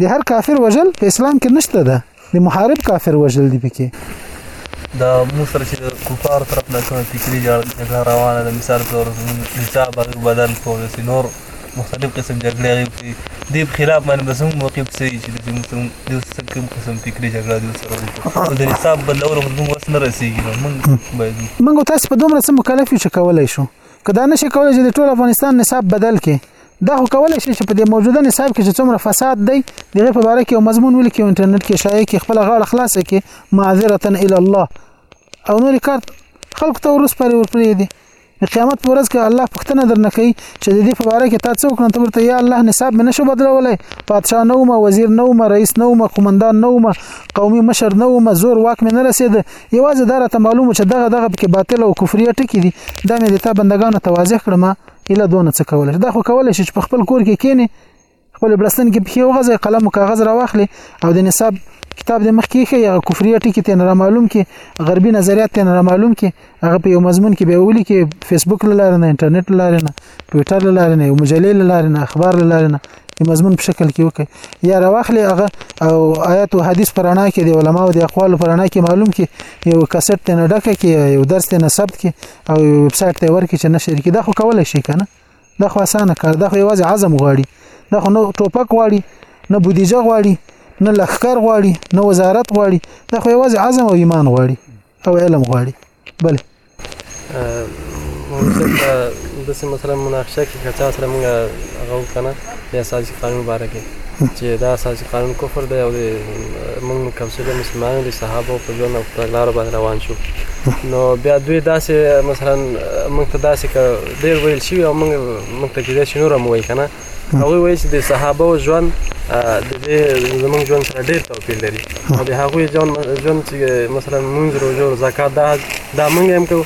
د هر کافر وجل په اسلام کې نشته ده د محارب کافر وجل دی پکې دا مو سره چې کفار طرف نه کوم فکری جګړه روانه ده مثال په تور د چا بدل کوو چې نور مختلف قسم جګړې هغه کوي دې خلاف باندې بس موږ موقف صحیح چې دې موږ دې سره کوم قسم فکری جګړه دې سره وکړو د حساب بدلول موږ وس نه رسیږي نو موږ باید موږ تاسو په دومره څه مکلف یو چې کولای شو که دا نشي کولای چې د ټول افغانستان نصاب بدل کړي دا خو کولای شي چې په دې موجوده نصاب کې چې څومره فساد دی دغه په اړه کې مضمون ولیکي او انټرنیټ کې شایع کې خپل غاړه خلاصه کې معذره الی الله او نور کار خلق ته ورس پرې ورپرې دي د قیامت پر ورځ کې الله پوښتنه درنه کوي چې د دې په اړه کې تاسو وکړئ ته ورته یا الله نصاب مې نشو بدلولای پادشاه نو ما وزیر نو ما رئیس نو ما قومندان نو ما قومي مشر نو ما زور واک مې نه رسید یوازې دا راته معلومه چې دغه دغه کې باطل او کفري ټکی دي دا مې د تا بندگانو ته واضح کړم اله دونه څه کول دا خو کول شي چې په خپل کور کې کینې خپل بلستن کې پښې وغځي قلم او کاغذ راواخلي او د نصاب کتاب د مخ کې هغه کفري ټکی تن را معلوم کې غربي نظریات تن را معلوم کې هغه په یو مضمون کې به ولي کې فیسبوک لاره نه انټرنیټ لاره نه ټوئیټر لاره نه مجلې لاره نه اخبار لاره نه د مضمون په شکل کې وکړي یا راوخلي هغه او آیات او حدیث پرانا کې د علماو د اقوال پرانا کې معلوم کې یو کسټ ته نه ډکه کې یو درس ته نه ثبت کې او ویب سټ ته ورکې چې نشر کې دا خو کولای شي کنه دا خو اسانه کار دا خو یوازې عزم غواړي دا خو نو ټوپک غواړي نه بودیجه غواړي نه لخر غواړي نه وزارت غواړي دا خو یوازې عزم او ایمان غواړي او علم غواړي بله د سم سره مناقشه کې که چا سره موږ غو کنه د اساسي قانون باره کې چې دا اساسي قانون کفر دی او د موږ مکمسله مسلمانانو د صحابه په ژوند او تګلارو باندې روان شو نو بیا دوی داسې مثلا موږ ته داسې که ډېر ویل شوي او موږ موږ ته کېدای شي نور هم وایي که نه هغوی وایي چې د صحابه ژوند د دې زمونږ ژوند سره ډېر توپیر لري او د هغوی ژوند ژوند چې مثلا مونږ روژه زکات دا دا مونږ هم کوو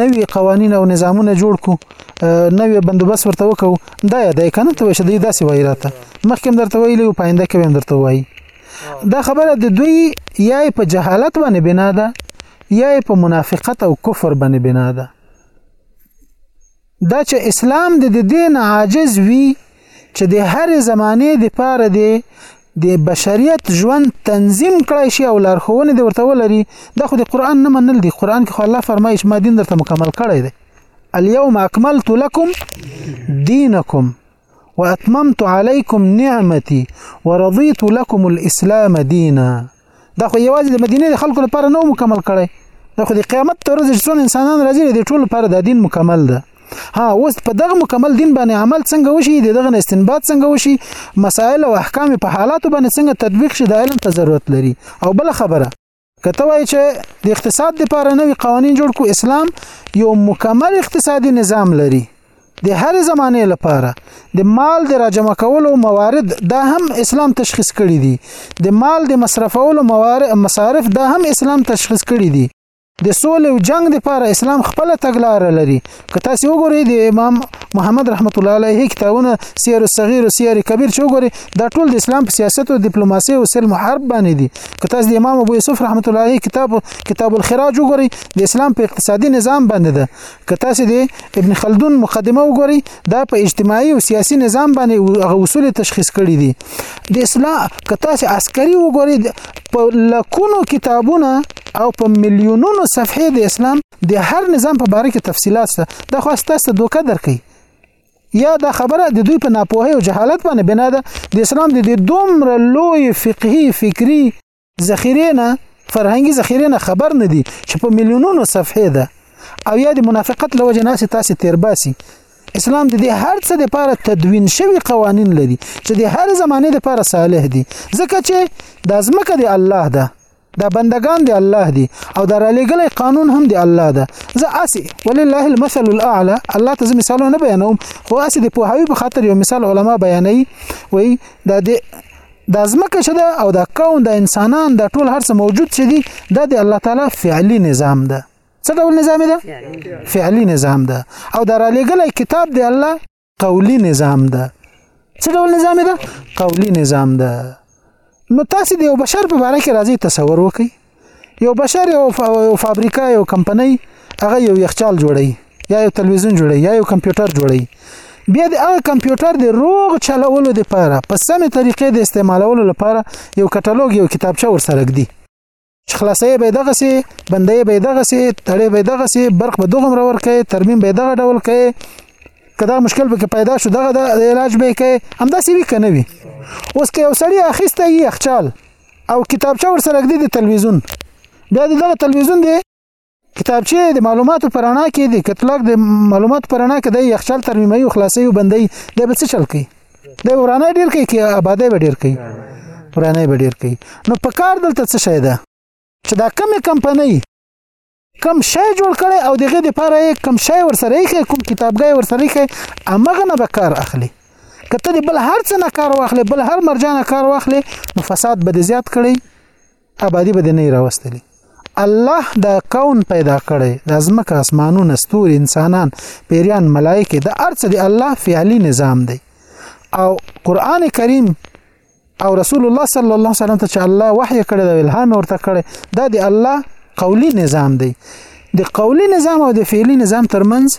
نوی قوانين او نظامونه جوړ کو نوی بندوبست ورته وکاو دا یاد کنه ته وشه دی داسې وای راته مخکې درته ویلی او پاینده کې هم درته وای دا خبره د دوی یا په جهالت باندې بنا ده یا په منافقت او کفر باندې بنا ده دا چې اسلام د دې نه عاجز وي چې د هرې زمانې د پاره دی د بشریت ژوند تنظیم کړای شي او لارښوونه د ورته ولري دا خو د قران نه منل دي قران کې خو الله فرمایي چې ما دین درته مکمل کړی دی اليوم اكملت لكم دينكم واتممت علیکم نعمتي ورضیت لكم الاسلام دینا دا خو یوازې د مدینه د خلکو لپاره نو مکمل کړي دا خو د قیامت تر ورځې ټول انسانان راځي د ټول لپاره د دین مکمل ده ها اوس په دغه مکمل دین باندې عمل څنګه وشي دغه استنباط څنګه وشي مسائل او احکام په حالاتو باندې څنګه تطبیق شي د علم ته ضرورت لري او بل خبره کته وای چې د اقتصاد لپاره نوې قوانين جوړ کو اسلام یو مکمل اقتصادي نظام لري د هر زمانه لپاره د مال د راجم کولو موارد دا هم اسلام تشخیص کړی دي د مال د مصرفولو موارد مصارف دا هم اسلام تشخیص کړی دي د سولې او جنگ لپاره اسلام خپل تګلارې لري که تاسو وګورئ د امام محمد رحمت الله علیه کتابونه سیر صغیر او سیر کبیر چې وګورئ دا ټول د اسلام په سیاست او ډیپلوماسي او سلم حرب باندې دي که تاسو د امام ابو یوسف رحمت الله علیه کتاب کتاب الخراج وګورئ د اسلام په اقتصادي نظام باندې ده که تاسو د ابن خلدون مقدمه وګورئ دا په اجتماعي او سیاسي نظام باندې هغه اصول تشخیص کړي دي د اسلام که تاسو عسکري وګورئ په لکونو کتابونه او په میلیونونو صفحې د اسلام د هر نظام په باره کې تفصيلات شته دا خو تاسو ته دوکه درکې یا دا خبره د دوی په ناپوهي او جهالت باندې بنا ده د اسلام د دومره لوی فقهي فکری ذخیره نه فرهنګي ذخیره نه خبر نه دي چې په میلیونونو صفحې ده او یا د منافقت لوجه ناس تاسو تیرباسي اسلام د دې هر څه لپاره تدوین شوی قوانین لري چې د هر زمانه لپاره صالح دي ځکه چې د ازمکه د الله ده دا بندگان دی الله دی او دا را لګلې قانون هم دی الله ده زه اسی ولله المثل الاعلى الله ته مثالونه نه بیانوم خو اسی د پوهاوی په خاطر یو مثال علما بیانوي وای دا د د ازمکه شده او دا کون د انسانان د ټول هرڅه موجود شې دي دا د الله تعالی فعلی نظام ده څه ډول نظام ده فعلی نظام ده او دا را لګلې کتاب دی الله قولی نظام ده څه ډول نظام ده قولی نظام ده نو تاسو د یو بشر په اړه کې راځي تصور وکړئ یو بشر یو فابریکه یو کمپنۍ هغه یو یخچال جوړي یا یو تلویزیون جوړي یا یو کمپیوټر جوړي بیا د هغه کمپیوټر د روغ چلولو لپاره په سمې طریقې د استعمالولو لپاره یو کټالوګ یو کتابچه ورسره ګدي چې خلاصې به دغه سي بندې به دغه سي تړې به دغه سي برق به دغه مرور کوي ترمیم به دغه ډول کوي کدا مشکل به پیدا شو دغه د علاج به کوي همدا سی وی کنه وي اوس که یو سړی اخیسته یې اخچال او کتابچه ور سره د تلویزیون بیا دغه تلویزیون دی کتابچه د معلوماتو پر اړه کې د کتلک د معلوماتو پر اړه کې د یخچال ترمیمي او خلاصي او بندي د به څه چل کوي د ورانه ډیر کوي کې آبادې به ډیر کوي ورانه به ډیر کوي نو په کار دلته څه شي ده چې دا کمی کمپنۍ کم شی جوړ کړي او دغه د پاره کم شی ورسره یې کوم کتابګي ورسره یې امغه نه به کار اخلي کته بل هر څه نه کار واخلي بل هر مرجانه کار واخلي نو فساد به زیات کړي آبادی به نه راوستلی الله دا کون پیدا کړي د ازمکه اسمانونه ستوري انسانان پیریان ملائکه د ارڅ دی الله فعلی نظام دی او قران کریم او رسول الله صلی الله علیه وسلم ته چې الله وحی کړی دا الهام ورته کړی دا دی الله قولی نظام دی د قولی نظام او د فعلی نظام ترمنځ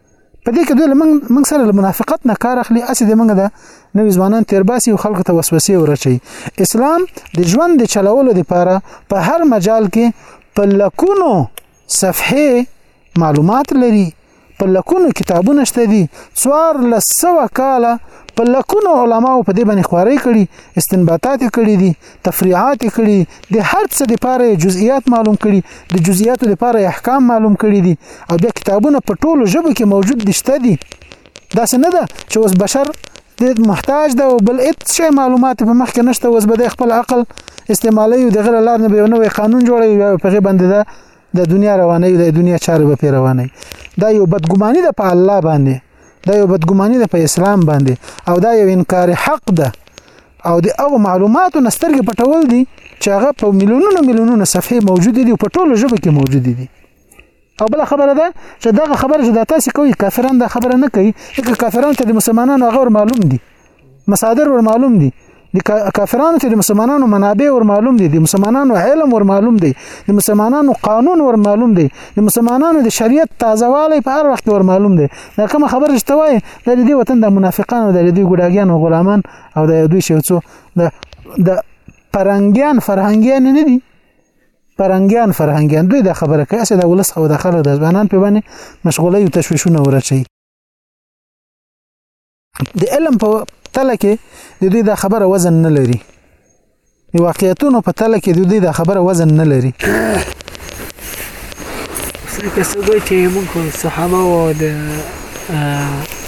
په دې کې دوی لمن موږ سره له منافقت نه کار اخلي اسې د موږ د نوې ځوانان تیرباسي او خلکو ته وسوسې ورچي اسلام د ژوند د چلولو لپاره په هر مجال کې په لکونو صفحه معلومات لري په لکونو کتابونه شته دي څوار لسوه کاله په لکونو علماو په دې باندې خواري کړي استنباطات کړي دي تفریعات یې کړي د هر څه لپاره جزئیات معلوم کړي د جزئیاتو لپاره احکام معلوم کړي دي او بیا کتابونه په ټولو ژبو کې موجود دي شته دي دا څنګه ده چې اوس بشر د محتاج ده او بل هیڅ شی معلومات په مخ کې نشته اوس به د خپل عقل استعمالي او د غیر لار نه به نو قانون جوړي او په غي باندې ده د دنیا رواني د دنیا چارې به رواني دا یو بدګماني ده په الله باندې دا یو بدګماني ده په اسلام باندې او دا یو انکار حق ده او د هغه معلوماتو نسترګې پټول دي چې هغه په میلیونونو میلیونونو صفحې موجود دي او په ټولو ژبو کې موجود دي او بل خبره ده چې دغه خبره چې د تاسو کوي کافران دا خبره نه کوي چې کافرانو ته د مسلمانانو هغه معلوم دي مصادر ور معلوم دي د کافرانو چې د مسلمانانو منابع ور معلوم دي د مسلمانانو علم ور معلوم دي د مسلمانانو قانون ور معلوم دي د مسلمانانو د شریعت تازهوالی په هر وخت ور معلوم دي دا کوم خبره چې توای د دې وطن د منافقان او د دې ګډاګیان او غلامان او د دوی شوڅو د د پرنګیان فرهنګیان نه دي پرنګیان فرهنګیان دوی د خبره کوي چې د ولس او د خلک د ځوانان په باندې مشغولې او تشویشونه ورچي د علم په تله کې د دوی دا خبره وزن نه لري د واقعیتونو په تله کې د دوی دا خبره وزن نه لري څنګه څنګه چې موږ صحابه او د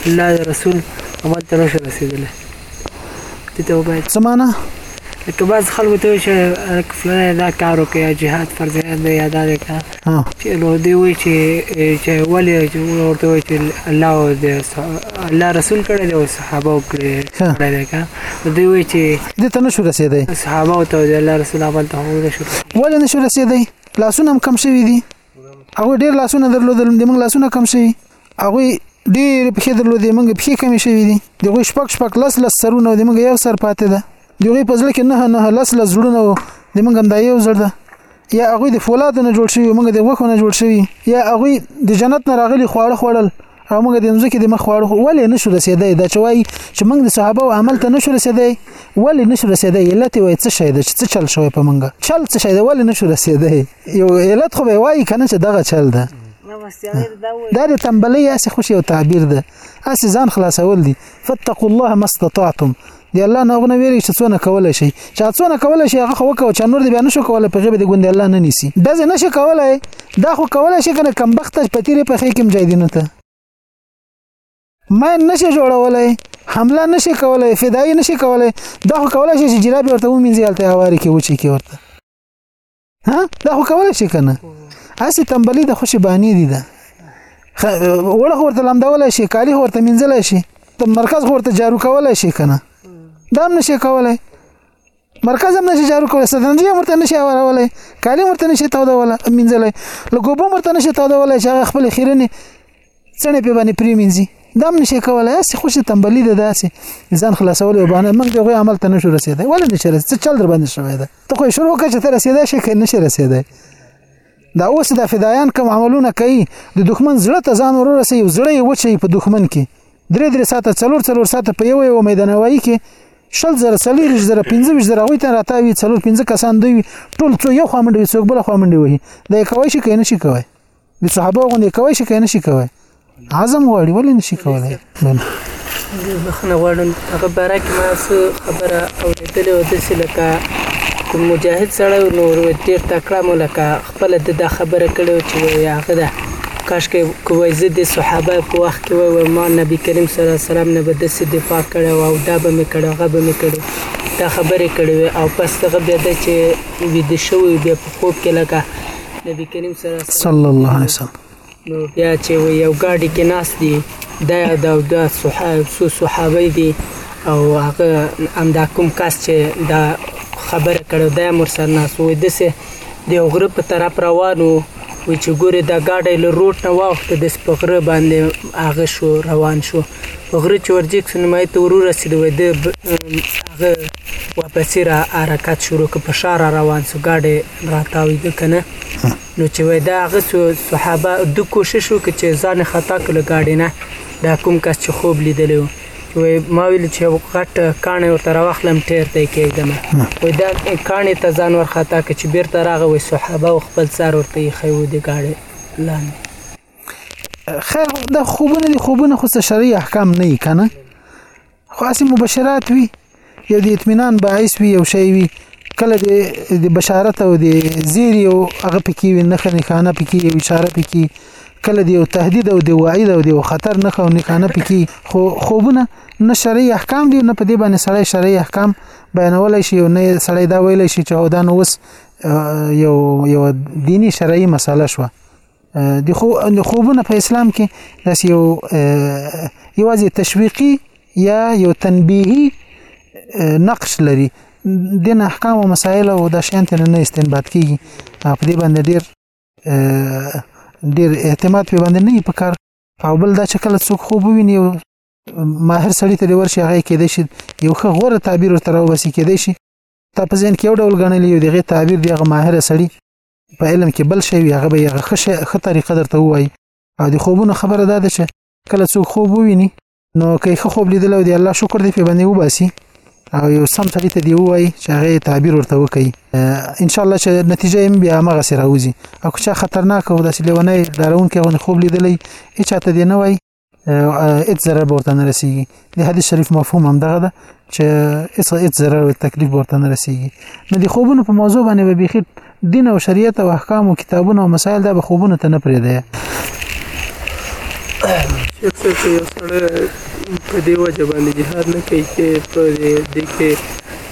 الله رسول عمل تر رسیدل دي ته وبایت سمانه که بعض خلکو ته چې فلانه دا کار وکړي یا جهاد فرض عین دی یا دا دی که ها. چې نو دوی وایي چې چې ولې چې موږ ورته وایو چې الله او د صح- الله رسول کړی دی او صحابه او کړی ها. کړی دی که نو دوی وایي چې دې ته نشو رسېدی صحابه او ته د الله رسول عمل ته هم نه شو ولې نشو رسېدی لاسونه هم کم شوي دي هغه ډیر لاسونه درلودل د موږ لاسونه کم شي هغه ډیر پښې درلودې موږ پښې کم شي دي دغه شپک شپک لس لس سرونه د موږ یو سر پاتې ده دغه په ځل کې نه نه لس لس زړونه د موږ هم دا یو زړه ده یا هغه د فولاد نه جوړ شوی موږ د غوښو نه جوړ شوی یا هغه د جنت نه راغلي خواړه خوړل او موږ د ځمکې د مخ واړو ولې نشو رسیدای دا چې وایي چې موږ د صحابه او عمل ته نشو رسیدای ولې نشو رسیدای علت وایي څه شی دی چې څه چل شوی په موږ چل څه شی دی ولې نشو رسیدای یو علت خو به وایي کنه چې دغه چل ده دا د تنبلۍ اسې خوش یو تعبیر ده اسې ځان خلاصول دي فتقوا الله ما استطعتم دی الله نه غونه ویری چې څونه کولای شي چې څونه کولای شي هغه خو کو چې نور دی بیا نشو کولای په غیبه دی ګوند الله نه نیسی د ځې نشي کولای دا خو کولای شي کنه کم بخت په تیرې په خې کې مجاهدینو ته ما نشي جوړولای حمله نشي کولای فدای نشي کولای دا خو کولای شي چې جلابي ورته ومنځي هلته هواري کې وچی کې ورته ها دا خو کولای شي کنه اسی تنبلی د خوشی بانی دي ده وړه ورته لمدولای شي کالی ورته منځلای شي د مرکز ورته جارو کولای شي کنه دا هم نشي کولای مرکز هم نشي جارو کولای ستندې هم ورته نشي اورولای کالی ورته نشي تودولای منځلای لګوبو ورته نشي تودولای چې هغه خپل خیرنې څنګه په باندې پریمینځي دا هم نشي کولای چې خوش تنبلی ده داسې ځان خلاصول او باندې موږ دغه عمل ته نشو رسیدای ولې نشي رسیدای څه چل در باندې شوی ده ته خو شروع کړې چې ته رسیدای شي که نشي رسیدای دا اوس د فدایان کوم عملونه کوي د دښمن زړه ته ځان ورور سي زړه یې وچي په دښمن کې درې درې ساعته څلور څلور ساعته په یو یو میدانوي کې شل زره سلیر زره پنځه ویش زره غوی ته راتاوي څلور پنځه کسان دوی ټول څو یو خوا منډوي څوک بل خوا منډوي دا کوي شي که نه شي کوي د صحابه غونې کوي شي کنه شي کوي عزم غواړي ولې نشي کولای بخنه غواړم هغه بارا کې ما څه خبره اورېدلې و داسې لکه کوم مجاهد سړی نو ډېر تکړه مو لکه خپله د دا خبره کړې وه چې وایي هغه ده کاشکې که وایي زه د صحابه په وخت کې وایي ما نبي کریم صلی الله علیه وسلم نه به داسې دفاع کړې وه او دا به مې کړې هغه به مې کړې دا خبرې کړې وې او پس هغه بیا دی چې ویده شوی بیا په خوب کې لکه نبی کریم صلی الله علیه صلی الله علیه وسلم نو بیا چې و یو ګاډي کې ناس دي دا یو دا دا صحابه سو صحابه دي او هغه امدا کوم کس چې دا خبره کړو دا مر سر ناس و دسه د یو غره په طرف روانو و چې ګوره دا ګاډی له روټ نه واوخته د سپغره باندې هغه شو روان شو په غره چې ورجیک شو نو ما ته ورو رسېد وای د هغه واپسې را حرکت شروع که په شا را روان سو ګاډی راتاوی ده کنه نو چې وای دا هغه صحابه د کوشش وکړي چې ځان خطا کړ ګاډي نه دا کوم کس چې خوب لیدلی و چې وای ما ویل چې یو غټ کاڼی ورته راواخلم ټیر ته یې کېږدم وای دا کاڼی ته ځان ور خطا کړ چې بېرته راغی وای صحابه او خپل سر ورته ایښی و د ګاډي لاندې خیر دا خوبونه دي خوبونه خو څه شرعي احکام نه یي که نه خو اسی مبشرات وي یو د اطمینان باعث وي یو شی وي کله د د بشارت او د زیر یو هغه پکې وي نخ نخانه پکې یو اشاره پکې کله د یو تهدید او د وعید او د خطر نخ او نخانه پکې خو خوبونه نه شرعي احکام دي نه په دې باندې سړی شرعي احکام بیانولای شي او نه سړی دا ویلای شي چې هو دا نو اوس یو یو دینی شرعي مسله شوه د خو د خوبونه په اسلام کې داس یو یوازې تشویقي یا یو تنبیهي نقش لري دین احکام او مسائل او د شیان ته نه استنباط کیږي په دې باندې ډیر ډیر اعتماد په باندې نه پکار او بل دا چې کله څوک خوب ویني ماهر سړی ته ورشي هغه کې دی شي یو خه غوره تعبیر تر اوسه کې دی شي تا په ځین کې یو ډول غنلی یو دغه تعبیر دی هغه ماهر سړی په علم کې بل شي هغه به هغه ښه ښه طریقه درته وایي او د خوبونو خبره دا ده چې کله څوک خوب وویني نو که ښه خوب لیدل او دی الله شکر دی په باندې وباسي او یو سم سړی ته دی وایي چې هغه تعبیر ورته وکړي ان شاء الله چې نتیجه یې بیا هغه سره راوځي او که چا خطرناک او داسې لیونه ډارونکي غو خوب لیدلې هیڅ ته دی نه وایي هیڅ ضرر به ورته نه رسیږي د حدیث شریف مفهوم هم دغه ده چې هیڅ هیڅ ضرر او تکلیف ورته نه رسیږي نو د خوبونو په موضوع باندې به بيخي دین او شریعت او احکام او کتابونه او مسایل دا به خوبونه ته نه پرېږدي اکثر چې یو سړی په دې وجه باندې جهاد نه کوي چې په دې کې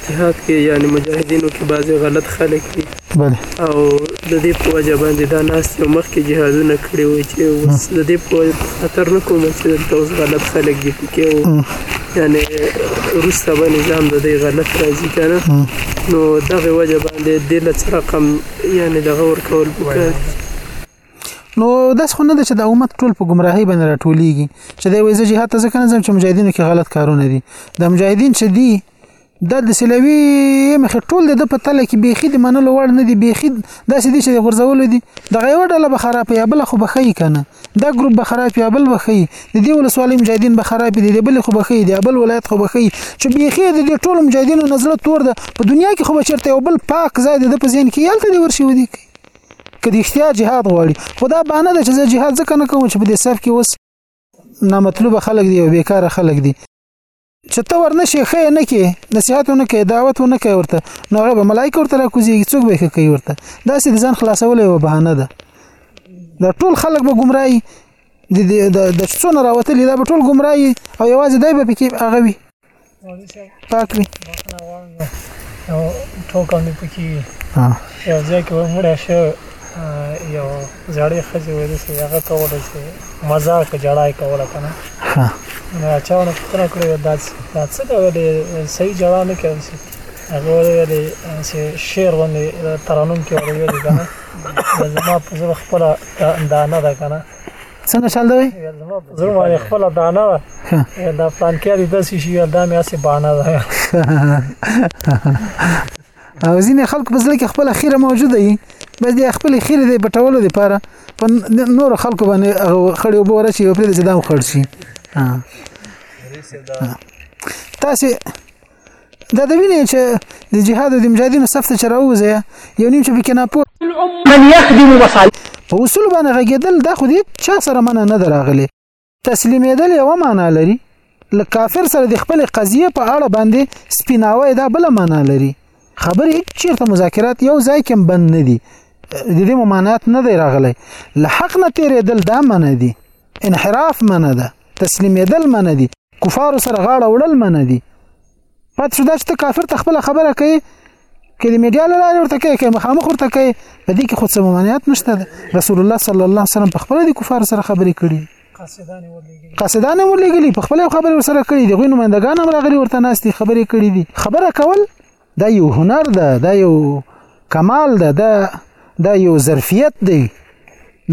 جهاد کې یعنی مجاهدینو کې بعضی غلط خلک دي بله او د دې په وجه باندې دا ناس یو مخ کې جهادونه کړی وي چې اوس د دې په خطر نه کوم چې د اوس غلط خلک دي پکې او یعنی روسته به نظام د دې غلط راځي کنه نو دغه وجه باندې د لڅ رقم یعنی دغه ور کول پکار نو داس خو نه ده چې د امت ټول په گمراهۍ باندې راټولېږي چې دی وایي زه جهاد ته ځکه نه ځم چې مجاهدینو کې غلط کارونه دي د مجاهدین چې دي دا د سلوي مخه ټول د په تله کې بيخي د منلو وړ نه دي بيخي دا سې دي چې غرزول دي د غيو ډله به خراب یا بل خو بخي کنه دا ګروپ به خراب یا بل بخي د دې ولسوالۍ مجاهدین به خراب دي د بل خو بخي دي بل ولایت خو بخي چې بيخي د دې ټول مجاهدینو نظر تور ده په دنیا کې خو به چرته یو بل پاک زائد د پزین کې یالته دی ورشي ودی که د اختیار جهاد غواړي خدا بانه ده چې زه جهاد ځکه نه کوم چې په دې صف کې اوس نامطلوب خلک دي او بیکاره خلک دي چې ته ورنشي خې نه کې نصيحت نه کې دعوت نه کې ورته نو هغه به ملائکه ورته راکوزيږي څوک به کوي ورته دا سې ځان خلاصولې و بهانه ده دا ټول خلک به گمراهي د د څونه راوتلې دا به ټول گمراهي او یوازې دای به پکې هغه وي والي صاحب پاکري بخنه غواړم یو ټوکه مې پکې یو ځای کې ومړی شو یو زړې ښځې ویلي چې هغه کولی چې مزاق جړا یې کوله که نه نو چا ورنه پوښتنه کړې وه دا دا څه ده ولې صحیح جړا نه کوي چې هغه ورته ویلې چې شعر غوندې ترنم کې ورته ویلې که نه زما په زړه خپله دا نه ده که نه څنګه چل دی زه ما خپل دانه ده دا پلان کې د داسې شي دا مې اسې بانه ده او ځینې خلکو په ځل کې خپل خیره موجوده وي بس د خپل خیره د پټولو لپاره په نور خلکو باندې خړې وبو راشي او پرې د ځدام خړ شي تاسو دا د وینې چې د جهاد او د مجاهدینو صف ته چې راوځي یو نیم چې پکې نه پوه من يخدم مصالح په اصول باندې غږېدل دا خو دې چا سره منه نه دراغلي تسلیمېدل یو معنا لري ل کافر سره د خپل قضیه په اړه باندې سپیناوی دا بل معنا لري خبرې چیرته مذاکرات یو ځای کې بند نه دي د دې ممانعت نه دی راغلی له حق نه تیرېدل دا منه دي انحراف منه ده تسلیمېدل منه دي کفار سره غاړه وړل منه دي پات شو دا چې کافر ته خپل خبره کوي کې د میډیا له لارې ورته کوي کې مخامخ ورته کوي په دې کې خو څه ممانعت نشته رسول الله صلی الله علیه وسلم په خپل د کفار سره خبرې کړي قاصدانه ولېګلي په خپل خبرې سره کړي دي غوینه مندګان هم راغلي ورته ناس دي خبرې کړي دي خبره کول دا یو هنر ده دا یو کمال ده دا دا یو ظرفیت دی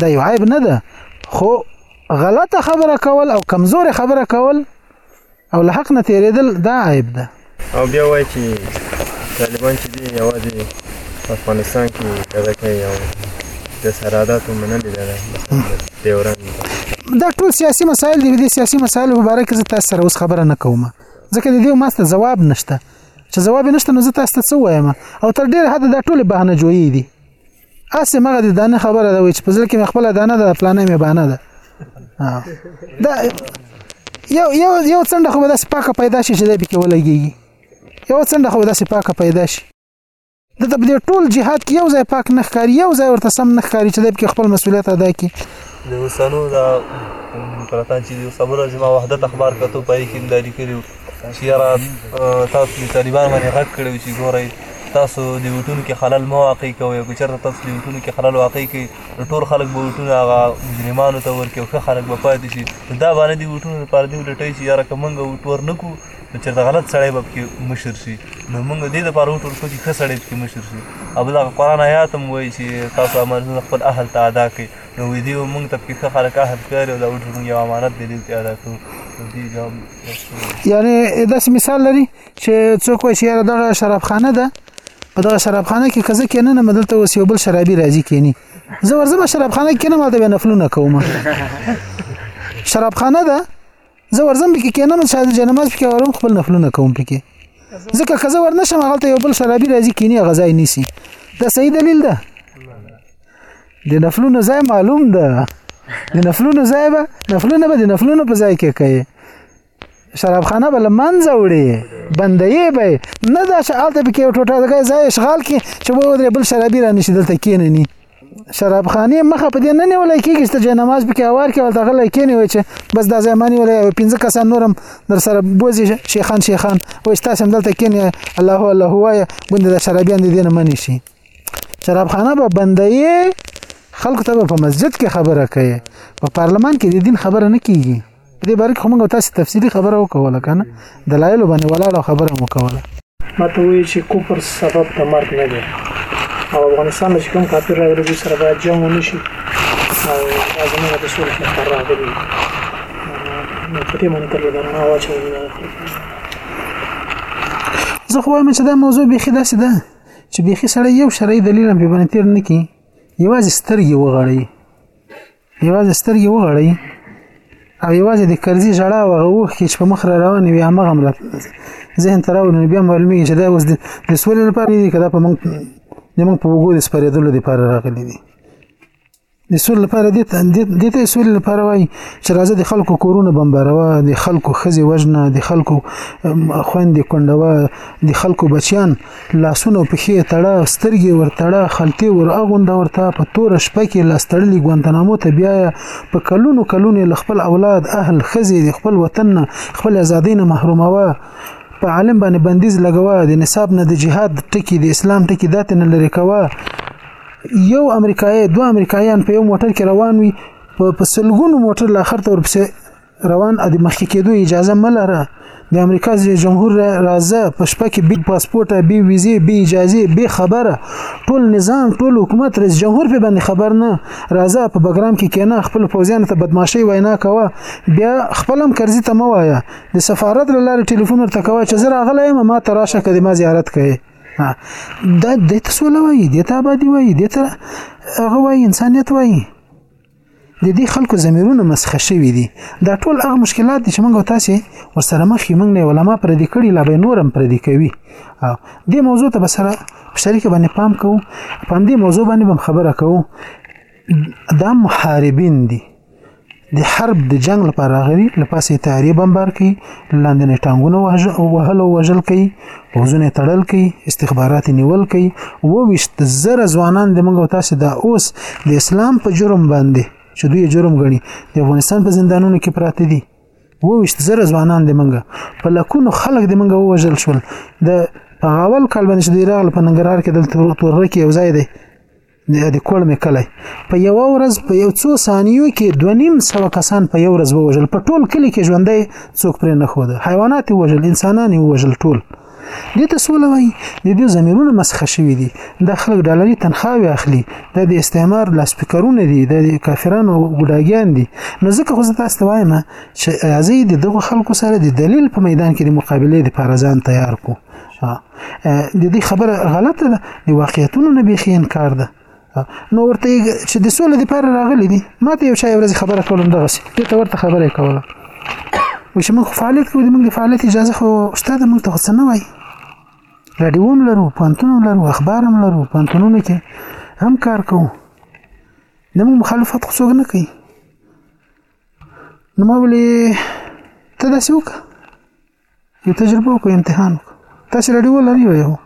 دا یو عیب نه ده خو غلطه خبره کول او کمزور خبره کول او له حق نه تیریدل دا عیب ده او بیا وایي چې طالبان چې دی یوازې افغانستان کې دغه کوي او د سراداتو منل ده ډیورن دا ټول سیاسي مسایل دي د سیاسي مسایلو په اړه کې زه تاسو سره اوس خبره نه کوم ځکه د دې ماسته جواب نشته چې جواب نشته نو زه تاسو ته څه وایم او تر ډیر حد دا ټول بهانه جوړې دي اسه مغه د دانه خبره ده چې په ځل کې خپل دانه ده پلانې مې بهانه ده دا یو یو یو څنډه خو به داسې پاکه پیدا شي چې دا به کې ولګي یو څنډه خو به داسې پاکه پیدا شي د په دې ټول جهاد کې یو ځای پاک نه ښکاري یو ځای ورته سم نه ښکاري چې د خپل مسولیت ادا کړي د وسنو دا پرتا چې یو صبر زما وحدت اخبار کتو پای کې د لیکلو چې یاره تاسو د طالبان باندې غږ کړی چې ګورئ تاسو د وټونو کې خلل مو واقع کوي که چېرته تاسو د وټونو کې خلل واقع کوي نو ټول خلک به وټونه هغه مجرمانو ته ورکړي او ښه خلک به پاتې شي دا باندې د وټونو لپاره دی ولټوي چې یاره که موږ وټ ورنکړو نو چېرته غلط سړی به پکې مشر شي نو موږ دې دپاره وټول کړو چې ښه سړی پکې مشر شي او بل هغه قرآن آیات هم وایي چې تاسو امانتونه خپل اهل ته ادا کړئ نو وایي دې موږ ته پکې ښه خلک اهل ښکاري او دا وټول موږ یو امانت دی دې ادا کړو یعنی داسې مثال لري چې څوک وایي چې یاره دغه شرابخانه ده په دغه شرابخانه کې که زه کېننم دلته اوس یو بل شرابي راځي کېني زه ورځم شرابخانه کې کېنم هلته بیا نفلونه کوم شرابخانه ده زه ورزم پکې کینم چې د جنماز پکې ورم خپل نفلونه کوم پکې ځکه که زه ورنه شم هغه یو بل شرابي راځي کینی غذای نیسی دا صحیح دلیل ده د نفلونو ځای معلوم ده د نفلونو ځای به نفلونه به د نفلونو په ځای کې کوي شراب خانه بل منځه وړي بندې به نه دا چې الته پکې ټوټه دغه ځای اشغال کې چې وو بل شرابي را نشي دلته کینې نه شراب خانه مخه په دې نه نیولای کېږي چې جې نماز پکې اوار کې ولته غلای کې نیوي چې بس دا زمانی ولې او پنځه کسان نورم در سره بوزي شیخان شیخان او تاسو دلته کې نه الله الله هواي ګوند د شرابیان دې نه منی شي شراب خانه به بندي خلکو ته په مسجد کې خبره کوي په پارلمان کې د دین خبره نه کیږي په دې باره کې خو موږ تاسو تفصیلي خبره وکوله که نه دلایلو باندې ولاړه خبره مو کوله ما ته وایي چې کفر سبب د مرګ نه دی او افغانستان چې کوم کافر راغلی دوی سره باید جنګ ونه شي او دا زموږ د سولې لپاره راغلي نو په دې باندې تل دا نه واچوي زه خو وایم چې دا موضوع بیخي داسې ده چې بیخي سړی یو شرعي دلیل هم پرې باندې تېر نه کړي یوازې سترګې وغړوي یوازې سترګې وغړی او یوازې د کرزي ژړا او هغه اوښکې چې په مخ را روانې وي همغه هم راته ذهن ته راولي نو بیا معلومېږي چې دا اوس د سولې لپاره دي که دا په موږ د موږ په اوږو د سپرېدلو دپاره راغلي دي د سولې لپاره دې دې ته سولې لپاره وایي چې راځه د خلکو کورونه بمباروه د خلکو ښځې وژنه د خلکو خویندې کونډوه د خلکو بچیان لاسونه او پښې تړه سترګې ورتړه خلطې ور اغونده ورته په تور شپه کې لاس تړلي ګوانتنامو ته بیایا په کلونو کلونو له خپل اولاد اهل خزې د خپل وطن نه خپل ازادۍ نه محروموه په عالم باندې بندیز لګوه د نصاب نه د جهاد ټکی د اسلام ټکی داتې نه لري کوه یو امریکایي دوه امریکایان په یو موټر کې روان وي په سلګونو موټر لا خرته ورپسې روان ادي مخکې کېدو اجازه مه لره د امریکا جمهور راځه په شپه کې بي پاسپورټه بي ویزې بي اجازې بي خبره ټول نظام ټول حکومت رئیس جمهور په باندې خبر نه راځه په بګرام کې کېنه خپل فوزیان ته بدمعشي وینا کوه بیا خپلم کرزي ته مو وایه د سفارت لاره ټلیفون ورته کوه چې زه راغلی یم ما ته راشه که د ما زیارت کوي دا د تسوله وایي د ته آبادي وایي د ته هغه وایي انسانیت وایي د دې خلکو زمیرونه مسخ شوي دي دا ټول هغه مشکلات دي چې موږ تاسو ورسره مخ یو موږ نه علما پر دې کړي لا به نورم پر دې کوي او دې موضوع ته بسره په شریک باندې پام کوو په دې موضوع باندې بم خبره کوو دا محاربین دي د حرب د جنگ لپاره غري لپاسې تیاری بمبار کوي لاندې ټانګونه وهل او وژل کوي پوزونه تړل کوي استخبارات نیول کوي و وشت زره ځوانان د موږ تاسو د اوس د اسلام په جرم باندې چې دوی جرم غني د افغانستان په زندانونو کې پراته دي و وشت زره ځوانان د موږ په لکونو خلک د موږ ووجل شول د په اول کال باندې چې د راغل په ننګرهار کې د تورک یو ځای دی د کولمې کلی په یو ورځ په یو څو ثانیو کې 2.5 کسان په یو ورځ ووجل په ټول کلی کې ژوندې څوک پرې نه خو ده حیوانات ووجل انسانان ووجل ټول دې ته سوله وایي د دې زميرونه مسخه شوي دي د خلک ډالري تنخواوې اخلي د د استعمار لا سپیکرونه دي د کافرانو ګډاګیان دي نو ځکه خو زه تاسو ته وایم چې ازي د دغه خلکو سره د دلیل په میدان کې د مقابله لپاره ځان تیار کو د دې خبره غلطه ده د واقعیتونو نه بيخي انکار ده نو ورته چې د سولې لپاره راغلي دي ما ته یو شای ورځ خبره کولم دغه سي ته ورته خبره کوله و چې موږ فعالیت کوو د موږ د فعالیت اجازه خو شته د موږ ته څه نه وایي راډیو هم لرو پوهنتون هم لرو اخبار هم لرو پوهنتونونو کې هم کار کوو د موږ مخالفت خو څوک نه کوي نو ما ولې ته داسې وکړه یو تجربه وکړو امتحان وکړو تاسو رادیو لري وي هو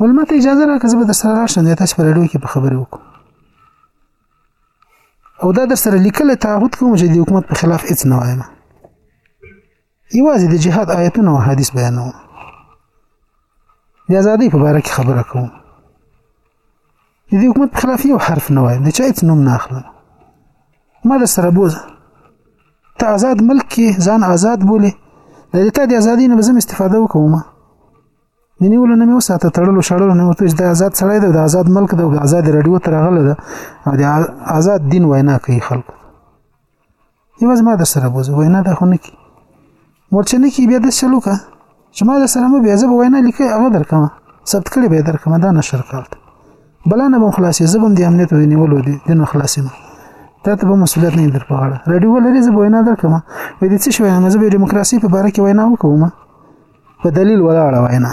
ولمته اجازه راکړه زه به در سره راشم دا تاسو په رادیو کې په خبرې وکړو او دا در سره لیکل تعهد کوم چې د حکومت په خلاف هیڅ نه وایم یوازې د جهاد آیتونه او حدیث بیانوم د ازادۍ په اړه خبره کوم د دې حکومت په خلاف یو حرف نه وایم د چا هیڅ نوم نه اخلم ما در سره بوزه ته آزاد ملک کې ځان آزاد بولې د دې ته د ازادۍ نه به زم استفاده وکوم د نیولو نه مې وساته تړلو شړلو نه وته چې د آزاد سړی دی د آزاد ملک دی د آزاد رادیو تر غله ده او د آزاد دین وینا کوي خلکو یوازې ما در سره بوزه وینا دا خو نه کی مورچه نه کی بیا د چلو کا چې ما در سره مو بیا زه به وینا لیکه هغه درکم ثبت کړي به درکم دا نشر کړت بلانه بم خلاصې زه بم د امنیت ونیولو دي دنه خلاصې ما ته ته به مسولیت نه در پاړه رادیو ولري زه به وینا درکم وې دې څه شوی مزه به دیموکراسي په باره کې وینا وکوم په دلیل ولاړه وینا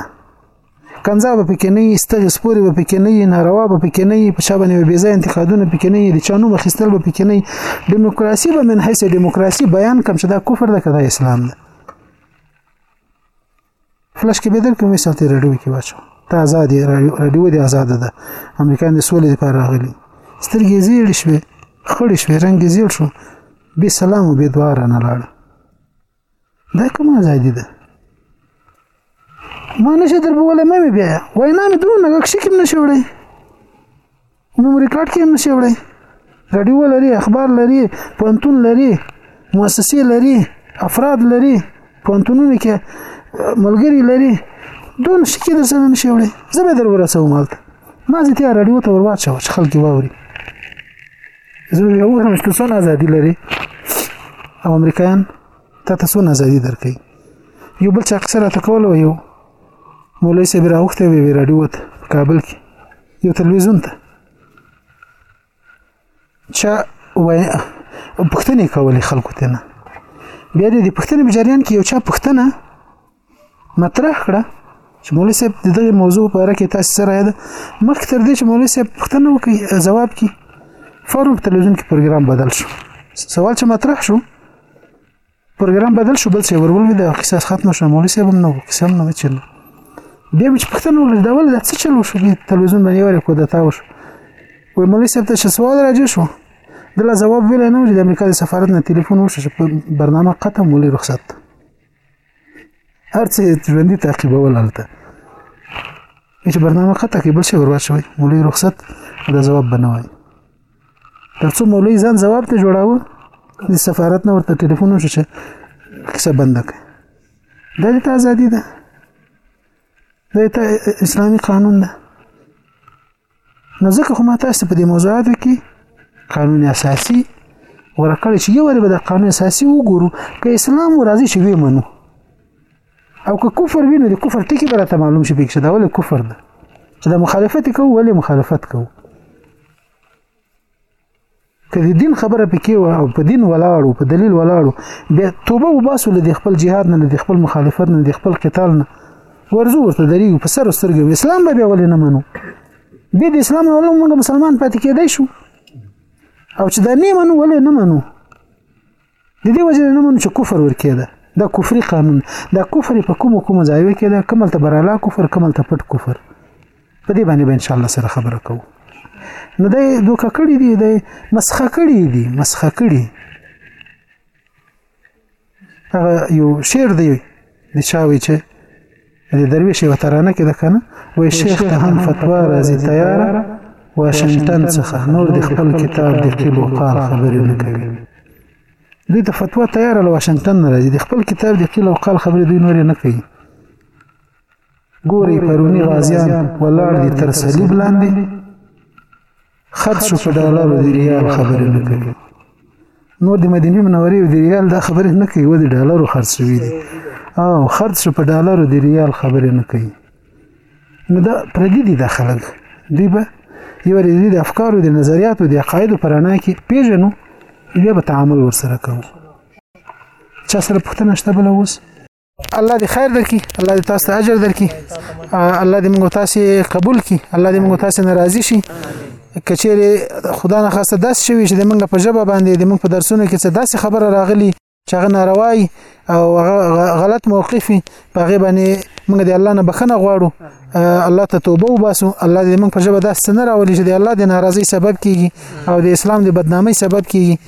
کنځا به پکې نه وي ستغې سپورې به پکې نه وي ناروا به پکې نه وي په شا باندې به بېځای انتقادونه پکې نه وي د چا نوم اخیستل به پکې نه وي ډیموکراسي به من حیث ډیموکراسي بیان کم چې دا کفر ده که دا اسلام ده فلش کې به در کوم مثال تیر راډیو کې واچو ته آزاد راډیو دې آزاد ده امریکایان د سولې لپاره راغلي سترګې زیړې شوې خړې شوې رنګ یې زیړ شو بې سلام او بې دواره نه لاړه دا کوم ازادي ده ما نشه در په ولې مې بیا وینا مې دوه نه کښې کوم نشه وړي نو ریکارډ کې هم نشه وړي رادیو لري اخبار لري پونتون لري مؤسسې لري افراد لري پونتونونه کې ملګری لري دوه نشه کې د سره نشه وړي زه به در ورسوم مالته ما زه ته رادیو ته ورواچو چې خلک واوري زه یو وګورم چې څونه ازادي لري او امریکایان ته ته څونه ازادي درکوي یو بل چې اکثره ته کول ویو مولوی صاحب راوخته وی وی راډیو ته کابل کې یو تلویزیون ته چا وای پښتنې کولې خلکو ته نه بیا د پښتنې بجریان کې یو چا پښتنه مطرح کړه چې مولوی صاحب د دغه موضوع په اړه کې تاسو سره یاد مخکې تر دې چې مولوی صاحب پوښتنه وکړي ځواب کړي فورم تلویزیون کې پروګرام بدل شو سوال چې مطرح شو پروګرام بدل شو بل څه ورولې د قصه ختم شو مولوی صاحب نو قصه نو چل بیا مې پوښتنه وکړه دا ول د څه چلو شو په تلویزیون باندې ورې کو دتا وشو وای مولوی صاحب ته سوال راځي شو دلا جواب ویل نه د امریکا د سفارت نه ټلیفون وشو چې برنامه قطع مولي رخصت هر څه ژوندي تعقیبول هلته چې برنامه خطا کې بل شي ورور شوی مولوی رخصت دا جواب بنوي ترڅو مولوی ځان جواب ته جوړاوه د سفارت نه ورته ټلیفون وشو چې قصه بنده کړي دا د ازادي ده دا اسلامي قانون ده نو ځکه خو ما تاسو په دې موضوعاتو کې قانون اساسي ورکړی چې یو به د قانون اساسي وګورو که اسلام راضي شي وي منو او که کفر ویني د کفر ټکی به راته معلوم شي پکې دا ولې کفر ده چې د مخالفت کوو ولې مخالفت کوو که د دین خبره پکې و او په دین ولاړو په دلیل ولاړو بیا توبه وباسو له خپل جهاد نه له خپل مخالفت نه د خپل قتال نه ورزو ورته درېږو په سر سترګې اسلام به بیا ولې نه منو بیا د اسلام نه موږ مسلمان پاتې کېدای شو او چې دا نه منو ولې نه منو د دې وجه نه مونږ چې کفر ورکېده دا کفري قانون دا کفر په کوم کوم ځای کې دا کومل ته برالا کفر کومل ته پټ کفر په دې باندې به ان شاء الله سره خبره کوو نو دا دوکه کړی دی دا مسخه کړی دی مسخه کړی هغه یو شعر دی د چاوي چې د درویش یو ترانه کې ده کنه وای شیخ ته هم فتوا راځي تیار واشنگټن څخه نور د خپل کتاب د قیل او قال خبرې نه کوي دوی ته فتوا تیار له واشنگټن نه راځي د خپل کتاب د قیل او قال خبرې دوی نور نه کوي ګوري پرونی غازیان ولاړ دي تر صلیب لاندې خرج شو په ډالرو د ریال خبرې نه کوي نور د مدینه منورې او د ریال دا خبرې نه کوي و د ډالرو خرج شوي دي او خرج شو په ډالرو د ریال خبرې نه کوي نو دا پردي دي دا خلک دوی به یو ورځ د افکارو د نظریاتو د عقایدو پر اړه کې پیژنو بیا به تعامل ورسره کوو چا سره پوښتنه شته بل اوس الله دې خیر درکړي الله دې تاسو ته اجر درکړي الله دې موږ تاسو قبول کړي الله دې موږ تاسو ناراضي شي کچېره خدا نه خاصه داس شوی چې د موږ په جبه باندې د موږ په درسونو کې څه داسې خبره راغلي چې هغه ناروای او غلط موقف په هغه باندې موږ د الله نه بخنه غواړو الله ته توبه وباسو الله دې موږ په جبه داس نه راولي چې د الله د ناراضي سبب کیږي او د اسلام د بدنامۍ سبب کیږي